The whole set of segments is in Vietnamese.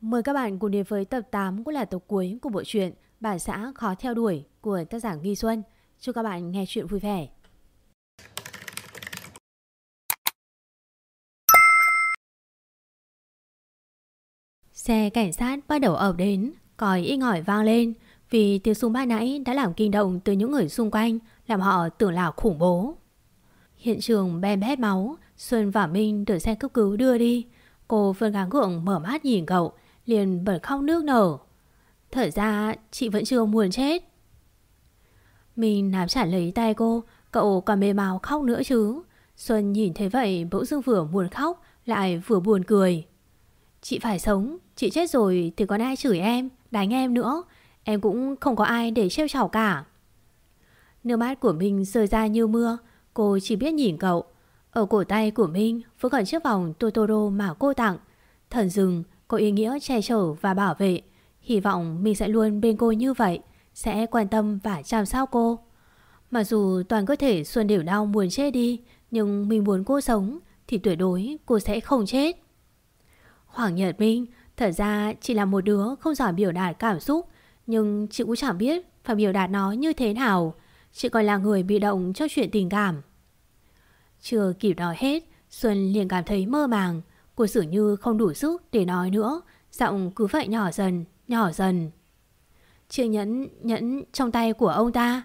Mời các bạn cùng đến với tập 8 của là tập cuối của bộ truyện Bản xã khó theo đuổi của tác giả Nghi Xuân. Chúc các bạn nghe chuyện vui vẻ. Xe cảnh sát bắt đầu ập đến, còi y ngỏi vang lên vì tiếng súng ban nãy đã làm kinh động từ những người xung quanh, làm họ tưởng là khủng bố. Hiện trường bem bét máu, Xuân và Minh được xe cấp cứu đưa đi. Cô vẫn gắng gượng mở mắt nhìn cậu, liền bật khóc nước nở. Thật ra chị vẫn chưa muốn chết. Mình nắm chặt lấy tay cô, cậu còn mê màu khóc nữa chứ. Xuân nhìn thấy vậy bỗng dưng vừa buồn khóc, lại vừa buồn cười. Chị phải sống, chị chết rồi thì còn ai chửi em, đánh em nữa. Em cũng không có ai để trêu chọc cả. Nước mắt của mình rơi ra như mưa, cô chỉ biết nhìn cậu. Ở cổ tay của Minh vẫn còn chiếc vòng Totoro mà cô tặng. Thần rừng có ý nghĩa che chở và bảo vệ. Hy vọng mình sẽ luôn bên cô như vậy, sẽ quan tâm và chăm sóc cô. Mặc dù toàn cơ thể Xuân đều đau muốn chết đi, nhưng mình muốn cô sống thì tuyệt đối cô sẽ không chết. Hoàng Nhật Minh thật ra chỉ là một đứa không giỏi biểu đạt cảm xúc, nhưng chị cũng chẳng biết phải biểu đạt nó như thế nào. Chị còn là người bị động cho chuyện tình cảm. Chưa kịp nói hết, Xuân liền cảm thấy mơ màng. Cô dường như không đủ sức để nói nữa. Giọng cứ vậy nhỏ dần, nhỏ dần. Chiếc nhẫn, nhẫn trong tay của ông ta.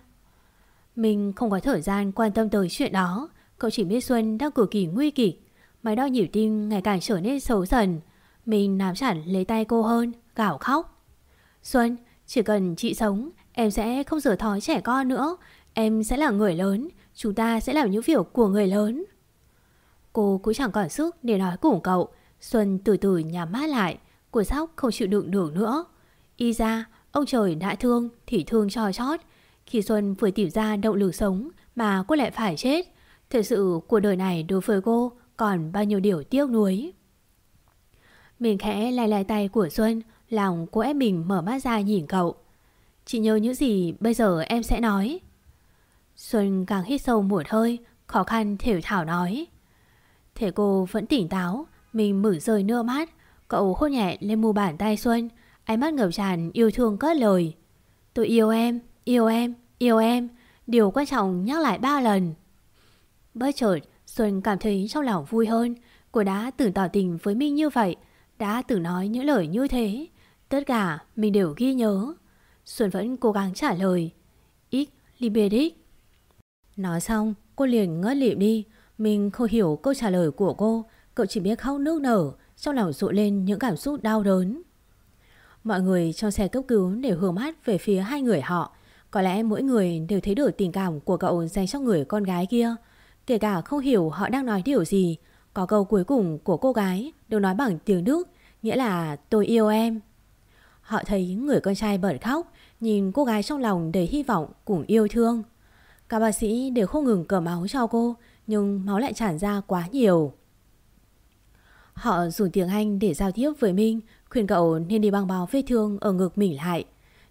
Mình không có thời gian quan tâm tới chuyện đó. Cậu chỉ biết Xuân đang cực kỳ nguy kịch. Máy đo nhịp tim ngày càng trở nên xấu dần. Mình nắm chặt lấy tay cô hơn Gào khóc. Xuân, chỉ cần chị sống Em sẽ không rửa thói trẻ con nữa. Em sẽ là người lớn Chúng ta sẽ làm những việc của người lớn. Cô cũng chẳng còn sức để nói cùng cậu. Xuân từ từ nhắm mắt lại Cô sóc không chịu đựng được nữa. Y ra, ông trời đã thương Thì thương cho chót. Khi Xuân vừa tìm ra động lực sống Mà cô lại phải chết, Thật sự cuộc đời này đối với cô Còn bao nhiêu điều tiếc nuối. Mình khẽ lai lai tay của Xuân, Lòng cô ép mình mở mắt ra nhìn cậu. Chị nhớ những gì bây giờ em sẽ nói? Xuân càng hít sâu một hơi, Khó khăn thiểu thảo nói. Thế cô vẫn tỉnh táo Mình mở rời nước mắt Cậu hôn nhẹ lên mu bàn tay Xuân Ánh mắt ngập tràn yêu thương cất lời. Tôi yêu em, yêu em, yêu em. Điều quan trọng nhắc lại ba lần. Bất chợt Xuân cảm thấy trong lòng vui hơn. Cô đã từng tỏ tình với Minh như vậy Đã từng nói những lời như thế. Tất cả mình đều ghi nhớ. Xuân vẫn cố gắng trả lời. X Liberic Nói xong cô liền ngất lịm đi mình không hiểu câu trả lời của cô. Cậu chỉ biết khóc nước nở, Trong lòng rộ lên những cảm xúc đau đớn. Mọi người trong xe cấp cứu đều hướng mắt về phía hai người họ. Có lẽ mỗi người đều thấy được tình cảm của cậu dành cho người con gái kia. Kể cả không hiểu họ đang nói điều gì, Có câu cuối cùng của cô gái đều nói bằng tiếng Đức, Nghĩa là tôi yêu em. Họ thấy người con trai bật khóc, Nhìn cô gái trong lòng đầy hy vọng cùng yêu thương. Các bác sĩ đều không ngừng cầm máu cho cô nhưng máu lại tràn ra quá nhiều. Họ dùng tiếng Anh để giao tiếp với Minh, khuyên cậu nên đi băng bó vết thương ở ngực mình lại.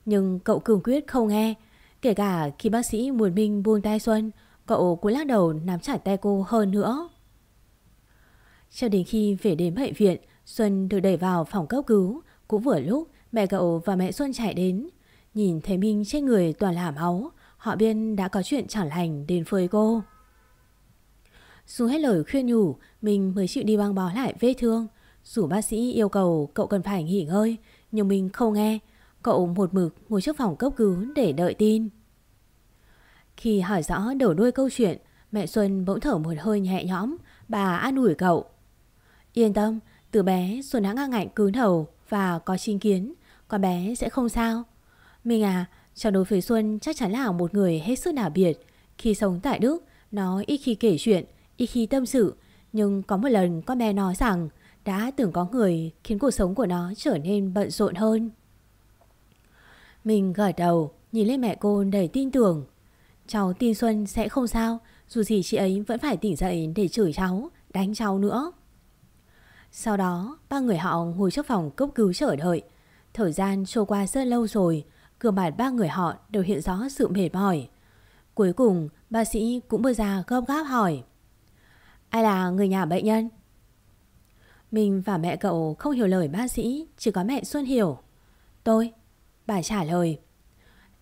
Nhưng cậu cương quyết không nghe. Kể cả khi bác sĩ muốn Minh buông tay Xuân, cậu cũng lắc đầu nắm chặt tay cô hơn nữa. Cho đến khi về đến bệnh viện, Xuân được đẩy vào phòng cấp cứu. Cũng vừa lúc mẹ cậu và mẹ Xuân chạy đến. Nhìn thấy Minh trên người toàn là máu, họ biết đã có chuyện chẳng lành đến với cô. Dù hết lời khuyên nhủ, Mình mới chịu đi băng bó lại vết thương. Dù bác sĩ yêu cầu cậu cần phải nghỉ ngơi, Nhưng mình không nghe. Cậu một mực ngồi trước phòng cấp cứu để đợi tin. Khi hỏi rõ đầu đuôi câu chuyện, Mẹ Xuân bỗng thở một hơi nhẹ nhõm. Bà an ủi cậu. Yên tâm, Từ bé Xuân đã ngang ngạnh cứng đầu Và có chính kiến. Con bé sẽ không sao. Mình à Cháu đối với Xuân chắc chắn là một người hết sức đặc biệt. Khi sống tại Đức, Nó ít khi kể chuyện ít khi tâm sự, nhưng có một lần con bé nói rằng đã từng có người khiến cuộc sống của nó trở nên bận rộn hơn. Mình gật đầu, nhìn lên mẹ cô đầy tin tưởng. Cháu tin Xuân sẽ không sao, dù gì chị ấy vẫn phải tỉnh dậy để chửi cháu, đánh cháu nữa. Sau đó, ba người họ ngồi trước phòng cấp cứu chờ đợi. Thời gian trôi qua rất lâu rồi, gương mặt ba người họ đều hiện rõ sự mệt mỏi. Cuối cùng, bác sĩ cũng bước ra gấp gáp hỏi. Ai là người nhà bệnh nhân? Mình và mẹ cậu không hiểu lời bác sĩ, chỉ có mẹ Xuân hiểu. Tôi, bà trả lời.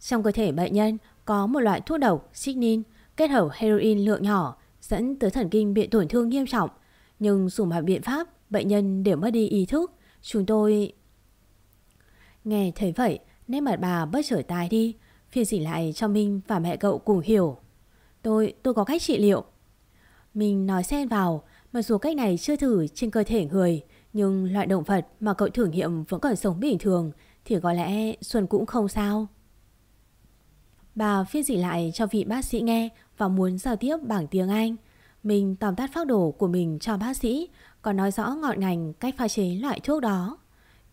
Trong cơ thể bệnh nhân có một loại thuốc độc, Signin kết hợp heroin lượng nhỏ, dẫn tới thần kinh bị tổn thương nghiêm trọng. Nhưng dùng mọi biện pháp, bệnh nhân đều mất đi ý thức. Chúng tôi... Nghe thấy vậy, nét mặt bà bất trở tai đi, phiền dịch lại cho Minh và mẹ cậu cùng hiểu. Tôi, tôi có cách trị liệu. Mình nói xen vào, mặc dù cách này chưa thử trên cơ thể người, nhưng loại động vật mà cậu thử nghiệm vẫn còn sống bình thường, thì có lẽ Xuân cũng không sao. Bà phiên dịch lại cho vị bác sĩ nghe và muốn giao tiếp bằng tiếng Anh. Mình tóm tắt phác đồ của mình cho bác sĩ, còn nói rõ ngọn ngành cách pha chế loại thuốc đó.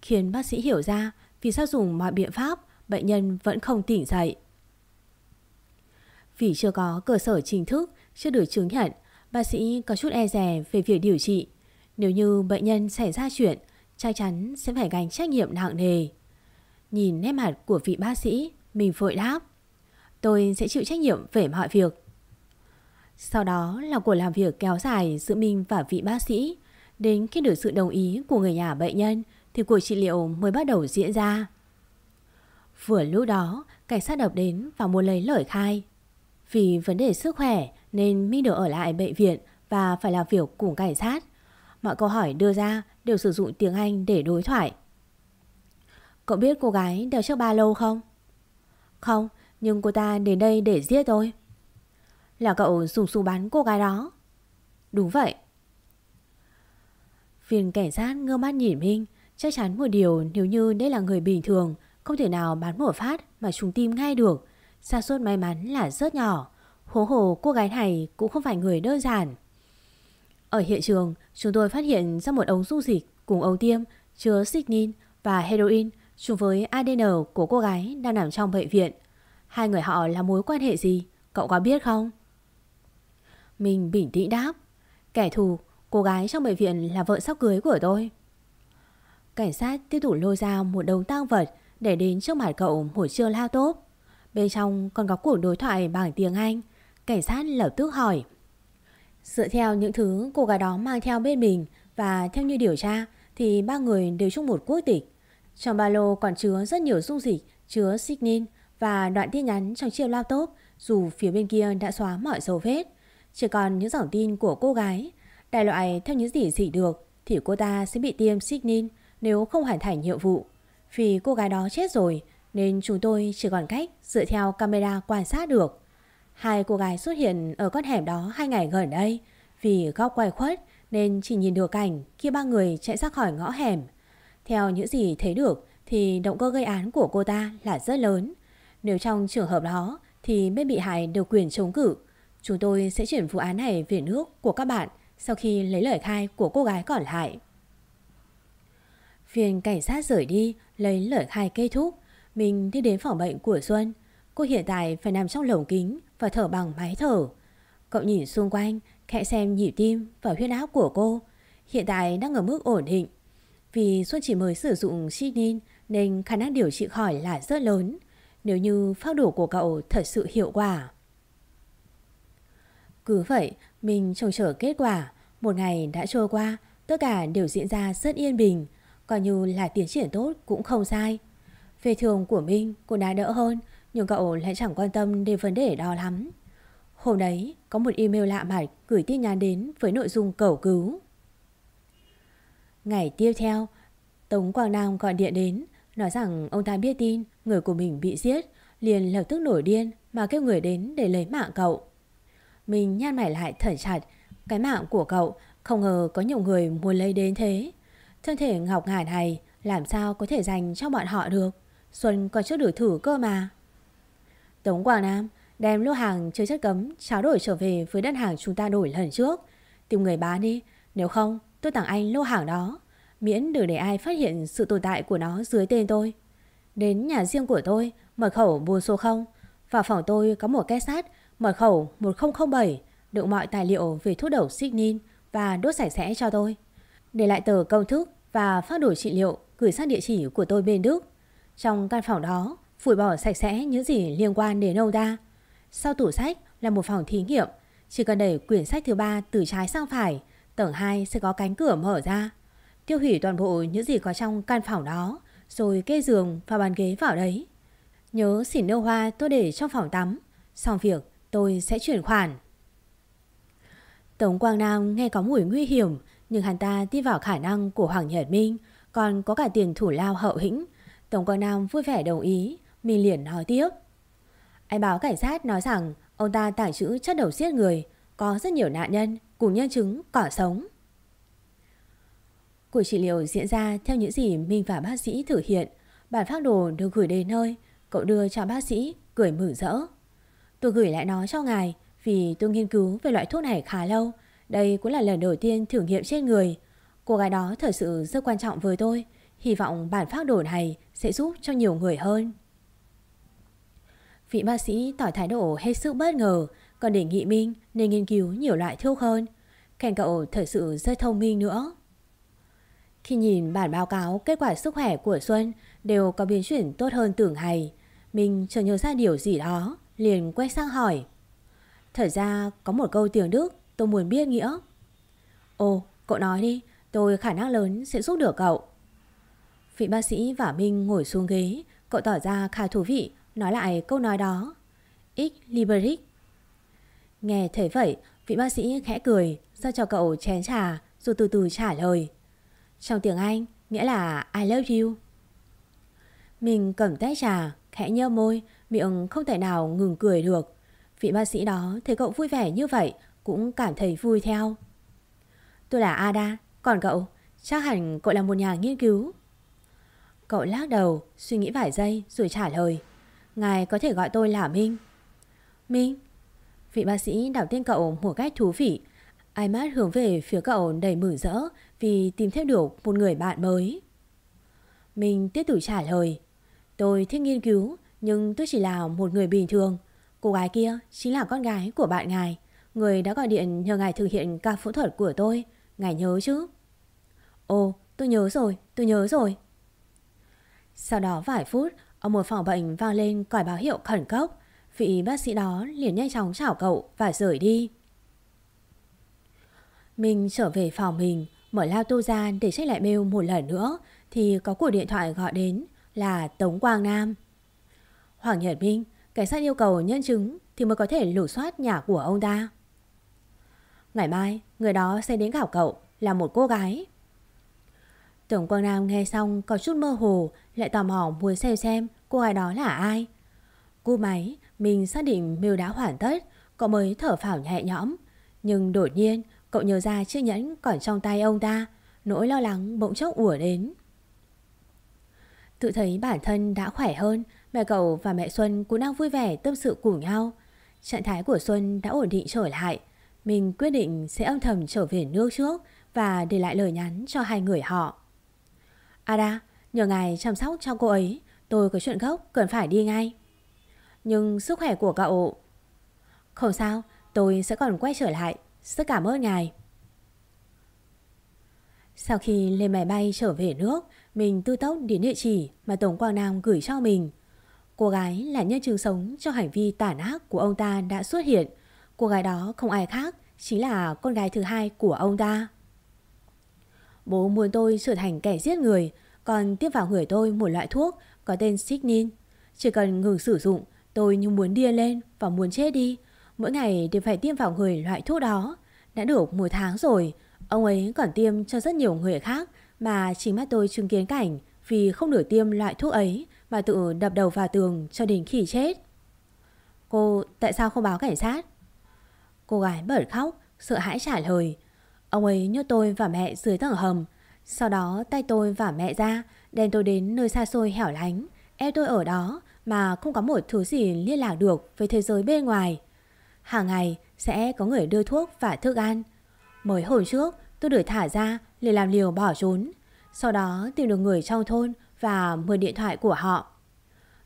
Khiến bác sĩ hiểu ra vì sao dùng mọi biện pháp bệnh nhân vẫn không tỉnh dậy. Vì chưa có cơ sở chính thức, chưa được chứng nhận, bác sĩ có chút e rè về việc điều trị. Nếu như bệnh nhân xảy ra chuyện, chắc chắn sẽ phải gánh trách nhiệm nặng nề. Nhìn nét mặt của vị bác sĩ, mình vội đáp. Tôi sẽ chịu trách nhiệm về mọi việc. Sau đó là cuộc làm việc kéo dài giữa mình và vị bác sĩ. Đến khi được sự đồng ý của người nhà bệnh nhân thì cuộc trị liệu mới bắt đầu diễn ra. Vừa lúc đó, cảnh sát đập đến và muốn lấy lời khai. Vì vấn đề sức khỏe nên Minh được ở lại bệnh viện và phải làm việc cùng cảnh sát. Mọi câu hỏi đưa ra đều sử dụng tiếng Anh để đối thoại. Cậu biết cô gái đeo chiếc ba lô không? Không, nhưng cô ta đến đây để giết tôi. Là cậu dùng súng bắn cô gái đó. Đúng vậy. Viên cảnh sát ngơ mắt nhìn Minh, chắc chắn một điều nếu như đây là người bình thường, không thể nào bắn một phát mà trúng tim ngay được. Xa suốt may mắn là rất nhỏ. Hố hồ cô gái này cũng không phải người đơn giản. Ở hiện trường, chúng tôi phát hiện ra một ống dung dịch cùng ống tiêm chứa signin và heroin chung với ADN của cô gái đang nằm trong bệnh viện. Hai người họ là mối quan hệ gì? Cậu có biết không? Mình bình tĩnh đáp. Kẻ thù, cô gái trong bệnh viện là vợ sắp cưới của tôi. Cảnh sát tiếp tục lôi ra một đống tang vật để đến trước mặt cậu một chiếc laptop. Bên trong còn có cuộc đối thoại bằng tiếng Anh. Cảnh sát lập tức hỏi. Dựa theo những thứ cô gái đó mang theo bên mình và theo như điều tra, thì ba người đều chung một quốc tịch. Trong ba lô còn chứa rất nhiều dung dịch, chứa signin và đoạn tin nhắn trong chiếc laptop, dù phía bên kia đã xóa mọi dấu vết. Chỉ còn những dòng tin của cô gái. Đại loại theo những gì dị được, thì cô ta sẽ bị tiêm signin nếu không hoàn thành nhiệm vụ. Vì cô gái đó chết rồi, nên chúng tôi chỉ còn cách dựa theo camera quan sát được. Hai cô gái xuất hiện ở con hẻm đó hai ngày gần đây vì góc quay khuất nên chỉ nhìn được cảnh khi ba người chạy ra khỏi ngõ hẻm. Theo những gì thấy được thì động cơ gây án của cô ta là rất lớn. Nếu trong trường hợp đó thì bên bị hại được quyền chống cự, chúng tôi sẽ chuyển vụ án này về nước của các bạn sau khi lấy lời khai của cô gái còn lại. Viên cảnh sát rời đi lấy lời khai kết thúc, mình đi đến phòng bệnh của Xuân. Cô hiện tại phải nằm trong lồng kính và thở bằng máy thở. Cậu nhìn xung quanh, khẽ xem nhịp tim và huyết áp của cô. Hiện tại đang ở mức ổn định. Vì Xuân chỉ mới sử dụng Chinin nên khả năng điều trị khỏi là rất lớn. Nếu như phác đồ của cậu thật sự hiệu quả. Cứ vậy, mình trông chờ kết quả. Một ngày đã trôi qua, tất cả đều diễn ra rất yên bình. Coi như là tiến triển tốt cũng không sai. Về thường của mình cũng đã đỡ hơn, nhưng cậu lại chẳng quan tâm đến vấn đề đó lắm. Hôm đấy, có một email lạ mặt gửi tin nhắn đến với nội dung cầu cứu. Ngày tiếp theo, Tống Quang Nam gọi điện đến, nói rằng ông ta biết tin người của mình bị giết, liền lập tức nổi điên mà kêu người đến để lấy mạng cậu. Mình nhăn mày lại thở chặt, cái mạng của cậu không ngờ có nhiều người muốn lấy đến thế. Thân thể ngọc ngà này làm sao có thể dành cho bọn họ được. Xuân còn chưa được thử cơ mà. Tống Quảng Nam đem lô hàng chơi chất cấm tráo đổi trở về với đơn hàng chúng ta đổi lần trước. Tìm người bán đi, nếu không tôi tặng anh lô hàng đó. Miễn đừng để ai phát hiện sự tồn tại của nó dưới tên tôi. Đến nhà riêng của tôi, mật khẩu buôn số 0. Vào phòng tôi có một két sát, mật khẩu 1007, đựng mọi tài liệu về thuốc độc Signin và đốt sạch sẽ cho tôi. Để lại tờ công thức và phát đổi trị liệu gửi sang địa chỉ của tôi bên Đức. Trong căn phòng đó, phủi bỏ sạch sẽ những gì liên quan đến ông ta. Sau tủ sách là một phòng thí nghiệm, chỉ cần đẩy quyển sách thứ ba từ trái sang phải, tầng 2 sẽ có cánh cửa mở ra. tiêu hủy toàn bộ những gì có trong căn phòng đó, rồi kê giường và bàn ghế vào đấy. Nhớ xỉn nêu hoa tôi để trong phòng tắm, xong việc tôi sẽ chuyển khoản. Tống Quang Nam nghe có mùi nguy hiểm, nhưng hắn ta tin vào khả năng của Hoàng Nhật Minh, còn có cả tiền thủ lao hậu hĩnh. Tống Quang Nam vui vẻ đồng ý, mình liền hỏi tiếp. Anh báo cảnh sát nói rằng ông ta tàng trữ chất đầu giết người, có rất nhiều nạn nhân cùng nhân chứng cỏ sống. Cuộc trị liệu diễn ra theo những gì Minh và bác sĩ thử hiện. Bản phác đồ được gửi đến nơi, cậu đưa cho bác sĩ, cười mừng rỡ. Tôi gửi lại nó cho ngài vì tôi nghiên cứu về loại thuốc này khá lâu. Đây cũng là lần đầu tiên thử nghiệm trên người. Cô gái đó thật sự rất quan trọng với tôi. Hy vọng bản phác đồ này sẽ giúp cho nhiều người hơn. Vị bác sĩ tỏ thái độ hết sức bất ngờ, còn đề nghị Minh nên nghiên cứu nhiều loại thuốc hơn. Khen cậu thật sự rất thông minh nữa. Khi nhìn bản báo cáo kết quả sức khỏe của Xuân đều có biến chuyển tốt hơn tưởng hay, mình chợt nhớ ra điều gì đó, liền quay sang hỏi. Thật ra có một câu tiếng Đức tôi muốn biết nghĩa. Ồ, cậu nói đi, tôi khả năng lớn sẽ giúp được cậu. Vị bác sĩ và Minh ngồi xuống ghế, cậu tỏ ra khá thú vị, nói lại câu nói đó. X Liberic. Nghe thấy vậy, vị bác sĩ khẽ cười, Giao cho cậu chén trà, rồi từ từ trả lời. Trong tiếng Anh, nghĩa là I love you. Mình cầm tách trà, khẽ nhơ môi, miệng không thể nào ngừng cười được. Vị bác sĩ đó thấy cậu vui vẻ như vậy, cũng cảm thấy vui theo. Tôi là Ada, còn cậu, chắc hẳn cậu là một nhà nghiên cứu. Cậu lắc đầu, suy nghĩ vài giây rồi trả lời. Ngài có thể gọi tôi là Minh. Minh? Vị bác sĩ đảo tên cậu một cách thú vị. Ai mắt hướng về phía cậu đầy mừng rỡ vì tìm thêm được một người bạn mới. Minh tiếp tục trả lời. Tôi thích nghiên cứu, nhưng tôi chỉ là một người bình thường. Cô gái kia chính là con gái của bạn ngài. Người đã gọi điện nhờ ngài thực hiện ca phẫu thuật của tôi. Ngài nhớ chứ? Ồ, tôi nhớ rồi, tôi nhớ rồi. Sau đó vài phút, ở một phòng bệnh vang lên còi báo hiệu khẩn cấp. Vị bác sĩ đó liền nhanh chóng chào cậu và rời đi. Mình trở về phòng mình, mở lao tô ra để check lại mail một lần nữa thì có cuộc điện thoại gọi đến là Tống Quang Nam. Hoàng Nhật Minh, cảnh sát yêu cầu nhân chứng thì mới có thể lục soát nhà của ông ta. Ngày mai, người đó sẽ đến gặp cậu là một cô gái. Tổng Quang Nam nghe xong có chút mơ hồ, lại tò mò muốn xem xem cô gái đó là ai. Cú máy, mình xác định mưu đã hoàn tất, cậu mới thở phào nhẹ nhõm. Nhưng đột nhiên, cậu nhớ ra chiếc nhẫn còn trong tay ông ta, nỗi lo lắng bỗng chốc ùa đến. Tự thấy bản thân đã khỏe hơn, mẹ cậu và mẹ Xuân cũng đang vui vẻ tâm sự cùng nhau. Trạng thái của Xuân đã ổn định trở lại. Mình quyết định sẽ âm thầm trở về nước trước và để lại lời nhắn cho hai người họ. À Ada, nhờ ngài chăm sóc cho cô ấy, tôi có chuyện gốc cần phải đi ngay. Nhưng sức khỏe của cậu... Không sao, tôi sẽ còn quay trở lại. Rất cảm ơn ngài. Sau khi lên máy bay trở về nước, mình tư tốc đến địa chỉ mà Tổng Quang Nam gửi cho mình. Cô gái là nhân chứng sống cho hành vi tàn ác của ông ta đã xuất hiện. Cô gái đó không ai khác, chính là con gái thứ hai của ông ta. Bố muốn tôi trở thành kẻ giết người, còn tiếp vào người tôi một loại thuốc có tên Signin. Chỉ cần ngừng sử dụng, tôi như muốn điên lên và muốn chết đi. Mỗi ngày đều phải tiêm vào người loại thuốc đó. Đã được một tháng rồi, ông ấy còn tiêm cho rất nhiều người khác mà chính mắt tôi chứng kiến cảnh vì không được tiêm loại thuốc ấy mà tự đập đầu vào tường cho đến khi chết. Cô tại sao không báo cảnh sát? Cô gái bật khóc, sợ hãi trả lời. Ông ấy nhốt tôi và mẹ dưới tầng hầm. Sau đó tay tôi và mẹ ra, đem tôi đến nơi xa xôi hẻo lánh. Ép tôi ở đó mà không có một thứ gì liên lạc được với thế giới bên ngoài. Hàng ngày sẽ có người đưa thuốc và thức ăn. Mới hồi trước tôi được thả ra để làm liều bỏ trốn. Sau đó tìm được người trong thôn và mượn điện thoại của họ.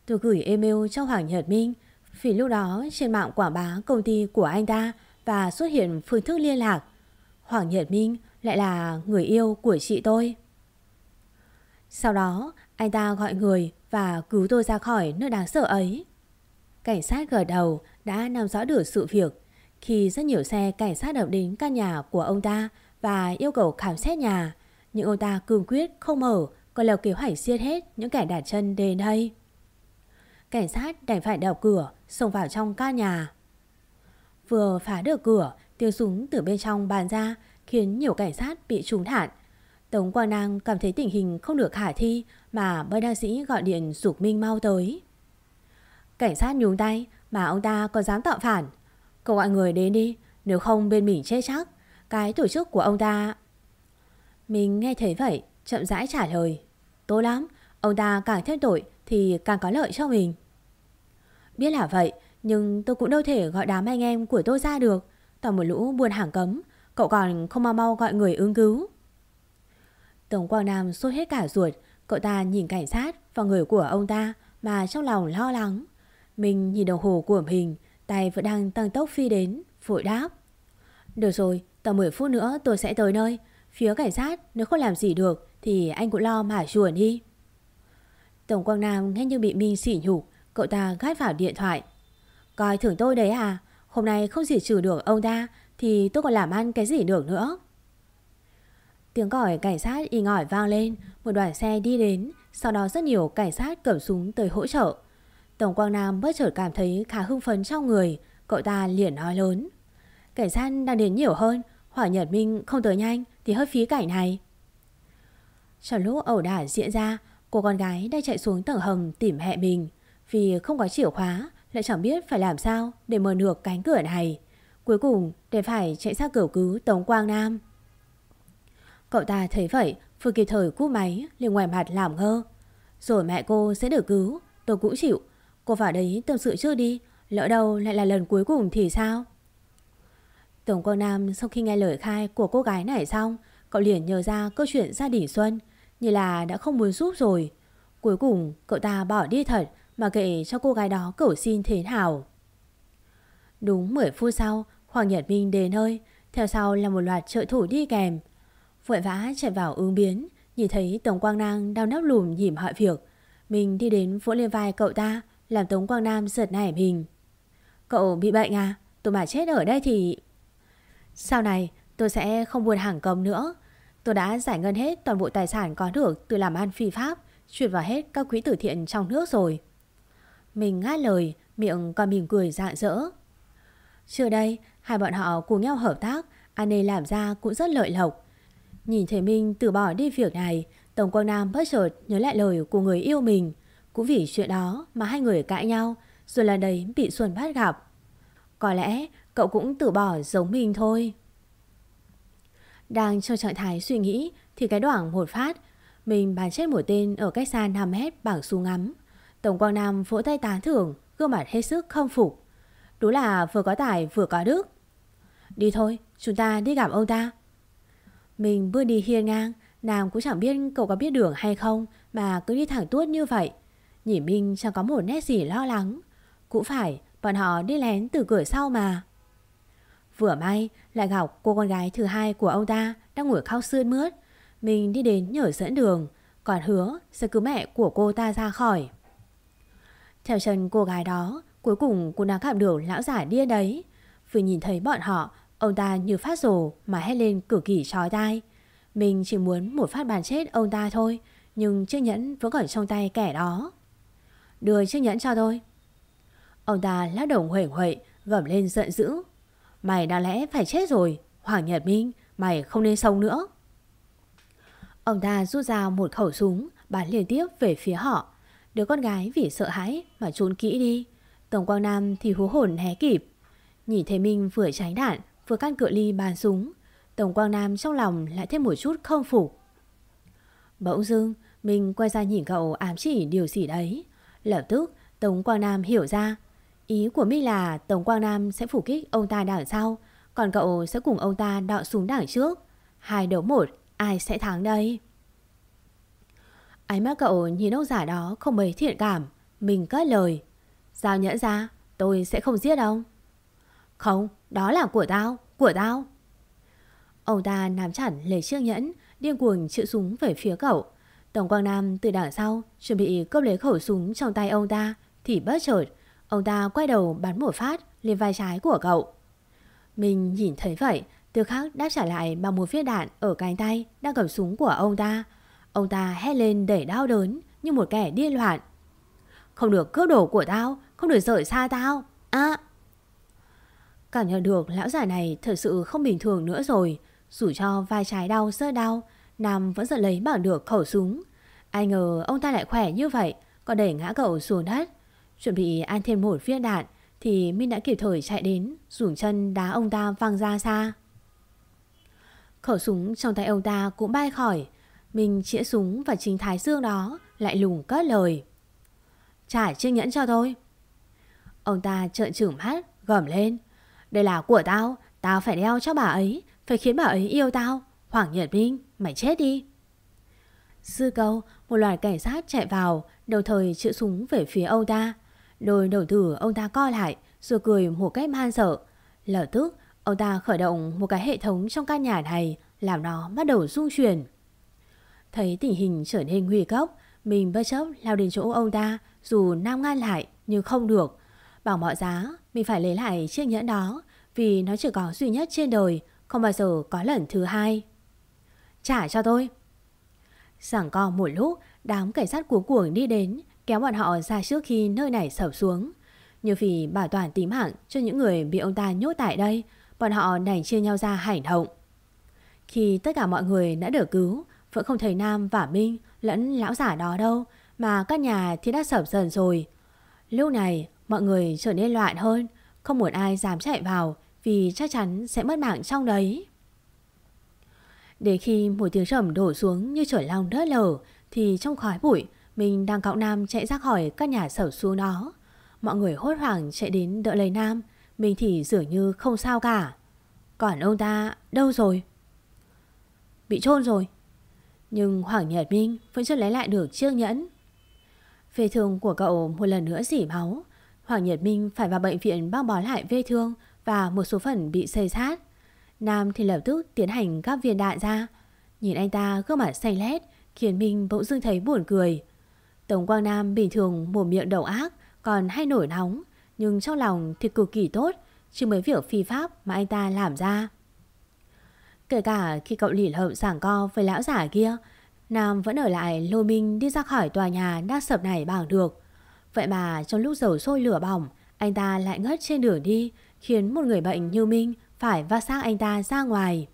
Tôi gửi email cho Hoàng Nhật Minh vì lúc đó trên mạng quảng bá công ty của anh ta và xuất hiện phương thức liên lạc. Hoàng Nhật Minh lại là người yêu của chị tôi. Sau đó, anh ta gọi người và cứu tôi ra khỏi nơi đáng sợ ấy. Cảnh sát gật đầu đã nắm rõ được sự việc khi rất nhiều xe cảnh sát ập đến căn nhà của ông ta và yêu cầu khám xét nhà. Nhưng ông ta cương quyết không mở Còn lập kế hoạch giết hết những kẻ đặt chân đến đây Cảnh sát đành phải đập cửa Xông vào trong căn nhà Vừa phá được cửa Tiếng súng từ bên trong bàn ra, Khiến nhiều cảnh sát bị trúng thản Tống Quang Năng cảm thấy tình hình không được khả thi Mà bơi đa sĩ gọi điện dục Minh mau tới. Cảnh sát nhúng tay Mà ông ta còn dám tạo phản. Cậu gọi người đến đi, Nếu không bên mình chết chắc. Cái tổ chức của ông ta. Mình nghe thấy vậy, Chậm rãi trả lời. Tốt lắm, Ông ta càng thêm tội Thì càng có lợi cho mình. Biết là vậy, Nhưng tôi cũng đâu thể gọi đám anh em của tôi ra được. Toàn một lũ buôn hàng cấm Cậu còn không mau mau gọi người ứng cứu. Tổng Quang Nam sốt hết cả ruột Cậu ta nhìn cảnh sát và người của ông ta Mà trong lòng lo lắng. Mình nhìn đồng hồ của mình Tay vẫn đang tăng tốc phi đến Vội đáp. Được rồi, tầm 10 phút nữa tôi sẽ tới nơi. Phía cảnh sát nếu không làm gì được Thì anh cũng lo mà chuồn đi. Tổng Quang Nam nghe như bị Minh xỉ nhục Cậu ta gắt vào điện thoại. Coi thưởng tôi đấy à? Hôm nay không chỉ trừ được ông ta, Thì tôi còn làm ăn cái gì được nữa? Tiếng còi cảnh sát y ngỏi vang lên, Một đoàn xe đi đến, Sau đó rất nhiều cảnh sát cầm súng tới hỗ trợ. Tổng Quang Nam bất chợt cảm thấy khá hưng phấn trong người, Cậu ta liền nói lớn. Cảnh sát đang đến nhiều hơn, Hỏa Nhật Minh không tới nhanh Thì hơi phí cảnh này. Trong lúc ẩu đả diễn ra, Cô con gái đang chạy xuống tầng hầm tìm mẹ mình, Vì không có chìa khóa. Lại chẳng biết phải làm sao Để mở được cánh cửa này. Cuối cùng, để phải chạy ra cửa cứu Tống Quang Nam. Cậu ta thấy vậy, Vừa kịp thời cúp máy, liền ngoài mặt làm ngơ. Rồi mẹ cô sẽ được cứu, Tôi cũng chịu. Cô vào đấy tâm sự chưa đi, Lỡ đâu lại là lần cuối cùng thì sao? Tổng Quang Nam sau khi nghe lời khai của cô gái này xong, Cậu liền nhớ ra câu chuyện gia đình Xuân, Như là đã không muốn giúp rồi. Cuối cùng, cậu ta bỏ đi thật mà kệ cho cô gái đó cầu xin thế nào. Đúng 10 phút sau, Hoàng Nhật Minh đến nơi. Theo sau là một loạt trợ thủ đi kèm. Vội vã chạy vào ứng biến, Nhìn thấy Tổng Quang Nam đau nắp lùm nhỉm hỏi việc. Mình đi đến vỗ lên vai cậu ta, Làm Tống Quang Nam giật nảy mình. Cậu bị bệnh à? Tôi mà chết ở đây thì Sau này, tôi sẽ không buồn hàng cấm nữa. Tôi đã giải ngân hết toàn bộ tài sản có được từ làm ăn phi pháp, Chuyển vào hết các quỹ tử thiện trong nước rồi. Mình ngát lời, Miệng còn mỉm cười rạng rỡ. Trưa đây, Hai bọn họ cùng nhau hợp tác, Anh ấy làm ra cũng rất lợi lộc. Nhìn thấy Minh từ bỏ đi việc này, Tổng Quang Nam bất chợt nhớ lại lời của người yêu mình. Cũng vì chuyện đó mà hai người cãi nhau, Rồi là đấy bị Xuân bắt gặp. Có lẽ cậu cũng từ bỏ giống mình thôi. Đang trong trạng thái suy nghĩ Thì cái đoạn một phát, Mình bắn chết một tên ở cách xa 5 mét bảng súng ngắm. Tổng Quang Nam vỗ tay tán thưởng, Gương mặt hết sức không phục. Đúng là vừa có tài vừa có đức. Đi thôi, chúng ta đi gặp ông ta. Mình bước đi hiên ngang Nàng cũng chẳng biết cậu có biết đường hay không Mà cứ đi thẳng tuốt như vậy. Nhìn Minh chẳng có một nét gì lo lắng. Cũng phải, Bọn họ đi lén từ cửa sau mà. Vừa may, lại gặp cô con gái thứ hai của ông ta Đang ngồi khóc sươn mướt. Mình đi đến nhờ dẫn đường, Còn hứa sẽ cứu mẹ của cô ta ra khỏi. Theo chân cô gái đó Cuối cùng cũng đã gặp được lão giả điên đấy Vừa nhìn thấy bọn họ Ông ta như phát rồ mà hét lên cực kỳ trói tai. Mình chỉ muốn một phát bàn chết ông ta thôi, nhưng chiếc nhẫn vẫn còn trong tay kẻ đó. Đưa chiếc nhẫn cho tôi. Ông ta lắc đầu huệ huệ, gầm lên giận dữ. Mày đã lẽ phải chết rồi, Hoàng Nhật Minh, mày không nên sống nữa. Ông ta rút ra một khẩu súng, bắn liên tiếp về phía họ. Đứa con gái vì sợ hãi mà trốn kỹ đi. Tổng Quang Nam thì hú hồn hé kịp. Nhìn thấy Minh vừa tránh đạn, vừa căn cự ly bàn súng. Tổng Quang Nam trong lòng lại thêm một chút không phục. Bỗng dưng, Minh quay ra nhìn cậu ám chỉ điều gì đấy. Lập tức, Tổng Quang Nam hiểu ra. Ý của Minh là Tổng Quang Nam sẽ phủ kích ông ta đằng sau, còn cậu sẽ cùng ông ta đọ súng đằng trước. Hai đấu một, ai sẽ thắng đây? Ánh mắt cậu nhìn ông giả đó không mấy thiện cảm. Mình cất lời. Giao nhẫn ra, tôi sẽ không giết ông. Không, đó là của tao, của tao. Ông ta nắm chặt lấy chiếc nhẫn, điên cuồng chịu súng về phía cậu. Tổng Quang Nam từ đằng sau chuẩn bị cướp lấy khẩu súng trong tay ông ta thì bất chợt ông ta quay đầu bắn một phát lên vai trái của cậu. Mình nhìn thấy vậy, từ khắc đáp trả lại bằng một viên đạn ở cánh tay đang cầm súng của ông ta. Ông ta hét lên để đau đớn như một kẻ điên loạn. Không được cướp đồ của tao, không được rời xa tao. À! Cảm nhận được lão già này thật sự không bình thường nữa rồi. Dù cho vai trái đau sơ đau, Nam vẫn giật lấy bằng được khẩu súng. Ai ngờ ông ta lại khỏe như vậy, còn đẩy ngã cậu xuống đất. Chuẩn bị ăn thêm một viên đạn thì Minh đã kịp thời chạy đến, dùng chân đá ông ta văng ra xa. Khẩu súng trong tay ông ta cũng bay khỏi mình chĩa súng vào chính thái dương đó, lại lùng cất lời. Trả chiếc nhẫn cho tôi. Ông ta trợn trừng mắt, gầm lên. Đây là của tao, tao phải đeo cho bà ấy, phải khiến bà ấy yêu tao. Hoàng Nhật Minh, mày chết đi. Sư câu, một loạt cảnh sát chạy vào, đầu thời chĩa súng về phía ông ta. Đôi đầu tử ông ta co lại, rồi cười một cách man sợ. Lập tức, ông ta khởi động một cái hệ thống trong căn nhà này, làm nó bắt đầu rung chuyển. Thấy tình hình trở nên nguy cấp, mình bất chấp lao đến chỗ ông ta, dù Nam ngăn lại nhưng không được. Bằng mọi giá, mình phải lấy lại chiếc nhẫn đó, vì nó chỉ có duy nhất trên đời, không bao giờ có lần thứ hai. Trả cho tôi. Sẵn co một lúc, đám cảnh sát cuối cuồng đi đến, kéo bọn họ ra trước khi nơi này sập xuống. Như vì bảo toàn tím hạng cho những người bị ông ta nhốt tại đây, bọn họ đành chia nhau ra hành động. Khi tất cả mọi người đã được cứu, vẫn không thấy Nam và Minh lẫn lão giả đó đâu, mà các nhà thì đã sập dần rồi. Lúc này, mọi người trở nên loạn hơn, không một ai dám chạy vào vì chắc chắn sẽ mất mạng trong đấy. Để khi một tiếng rầm đổ xuống như trời lòng đất lở thì trong khói bụi mình đang cạo Nam chạy ra khỏi các nhà sở xuống đó. Mọi người hốt hoảng chạy đến đỡ lấy Nam, mình thì dường như không sao cả. Còn ông ta đâu rồi? Bị chôn rồi. Nhưng Hoàng Nhật Minh vẫn chưa lấy lại được chiếc nhẫn. Vết thương của cậu một lần nữa dỉ máu. Hoàng Nhật Minh phải vào bệnh viện băng bó lại vết thương và một số phần bị xây sát. Nam thì lập tức tiến hành các viên đạn ra. Nhìn anh ta gương mặt xanh lét, khiến mình bỗng dưng thấy buồn cười. Tổng Quang Nam bình thường mồm miệng đầu ác, còn hay nổi nóng nhưng trong lòng thì cực kỳ tốt, chứ mấy việc phi pháp mà anh ta làm ra. Kể cả khi cậu lỉ lợm giảng co với lão giả kia Nam vẫn ở lại lôi minh đi ra khỏi tòa nhà đang sập này bằng được. Vậy mà trong lúc dầu sôi lửa bỏng anh ta lại ngất trên đường đi khiến một người bệnh như Minh phải vác xác anh ta ra ngoài.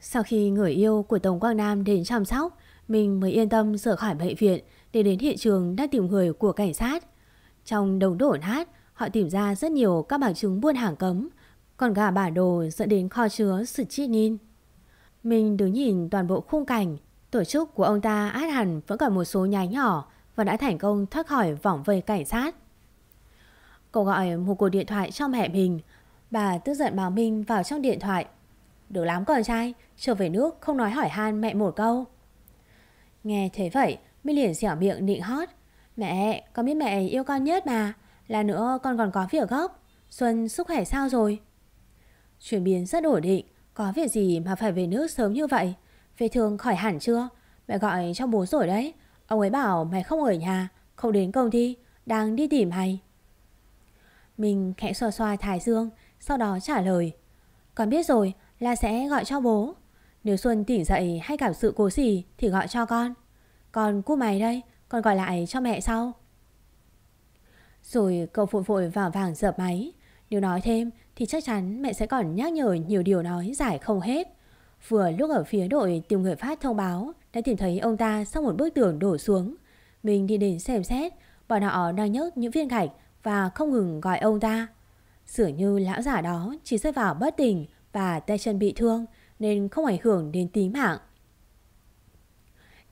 Sau khi người yêu của Tổng Quang Nam đến chăm sóc, mình mới yên tâm rời khỏi bệnh viện để đến hiện trường đang tìm người của cảnh sát. Trong đồng đổ nát, họ tìm ra rất nhiều các bằng chứng buôn hàng cấm, còn gà bà đồ dẫn đến kho chứa sụt chi nin Mình đứng nhìn toàn bộ khung cảnh, tổ chức của ông ta át hẳn vẫn còn một số nhánh nhỏ và đã thành công thoát khỏi vòng vây cảnh sát. Cô gọi một cuộc điện thoại cho mẹ mình, bà tức giận báo Minh vào trong điện thoại. Được lắm con trai, trở về nước không nói hỏi han mẹ một câu. Nghe thế vậy, Minh liền dẻo miệng nịnh hót. Mẹ, con biết mẹ yêu con nhất mà, là nữa con còn có việc gấp. Xuân sức khỏe sao rồi? Chuyển biến rất ổn định, có việc gì mà phải về nước sớm như vậy? Về thương khỏi hẳn chưa? Mẹ gọi cho bố rồi đấy. Ông ấy bảo mày không ở nhà, không đến công ty, đang đi tìm mày. Mình khẽ xoa xoa thái dương, sau đó trả lời. Con biết rồi, là sẽ gọi cho bố. Nếu Xuân tỉnh dậy hay cảm sự cố gì thì gọi cho con. Còn cu mày đây, con gọi lại cho mẹ sau. Rồi cậu vội vội vào vàng dập máy. Nếu nói thêm thì chắc chắn mẹ sẽ còn nhắc nhở nhiều điều nói giải không hết. Vừa lúc ở phía đội tìm người phát thông báo đã tìm thấy ông ta sau một bức tường đổ xuống. Mình đi đến xem xét, bọn họ đang nhấc những viên gạch và không ngừng gọi ông ta. Dường như lão giả đó chỉ rơi vào bất tỉnh và tay chân bị thương nên không ảnh hưởng đến tính mạng.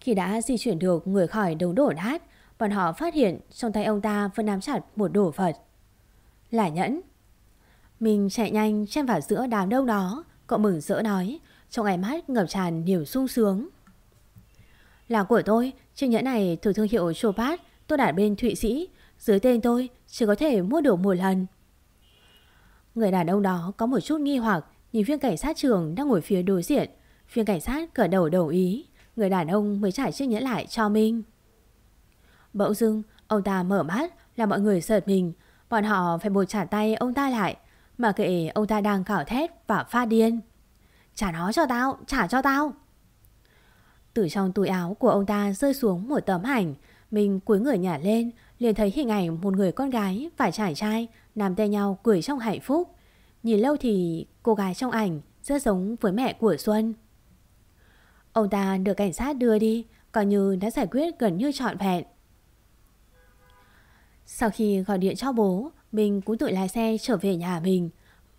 Khi đã di chuyển được người khỏi đống đổ nát, bọn họ phát hiện trong tay ông ta vẫn nắm chặt một đồ vật. Là nhẫn. Mình chạy nhanh chen vào giữa đám đông đó, cậu mừng rỡ nói, trong ánh mắt ngập tràn niềm sung sướng. Là của tôi, chiếc nhẫn này từ thương hiệu Chopat, tôi đặt bên Thụy Sĩ, dưới tên tôi chỉ có thể mua được một lần. Người đàn ông đó có một chút nghi hoặc nhìn viên cảnh sát trường đang ngồi phía đối diện. Viên cảnh sát cởi đầu đồng ý, người đàn ông mới trả chiếc nhẫn lại cho Minh. Bỗng dưng, ông ta mở mắt là mọi người sợt mình. Bọn họ phải buộc trả tay ông ta lại. Mà kệ ông ta đang cào thét và pha điên Trả nó cho tao, trả cho tao Từ trong túi áo của ông ta rơi xuống một tấm ảnh Mình cúi người nhả lên liền thấy hình ảnh một người con gái và trai trai nằm tay nhau cười trong hạnh phúc. Nhìn lâu thì cô gái trong ảnh rất giống với mẹ của Xuân. Ông ta được cảnh sát đưa đi, Còn như đã giải quyết gần như trọn vẹn. Sau khi gọi điện cho bố, mình cũng tự lái xe trở về nhà mình.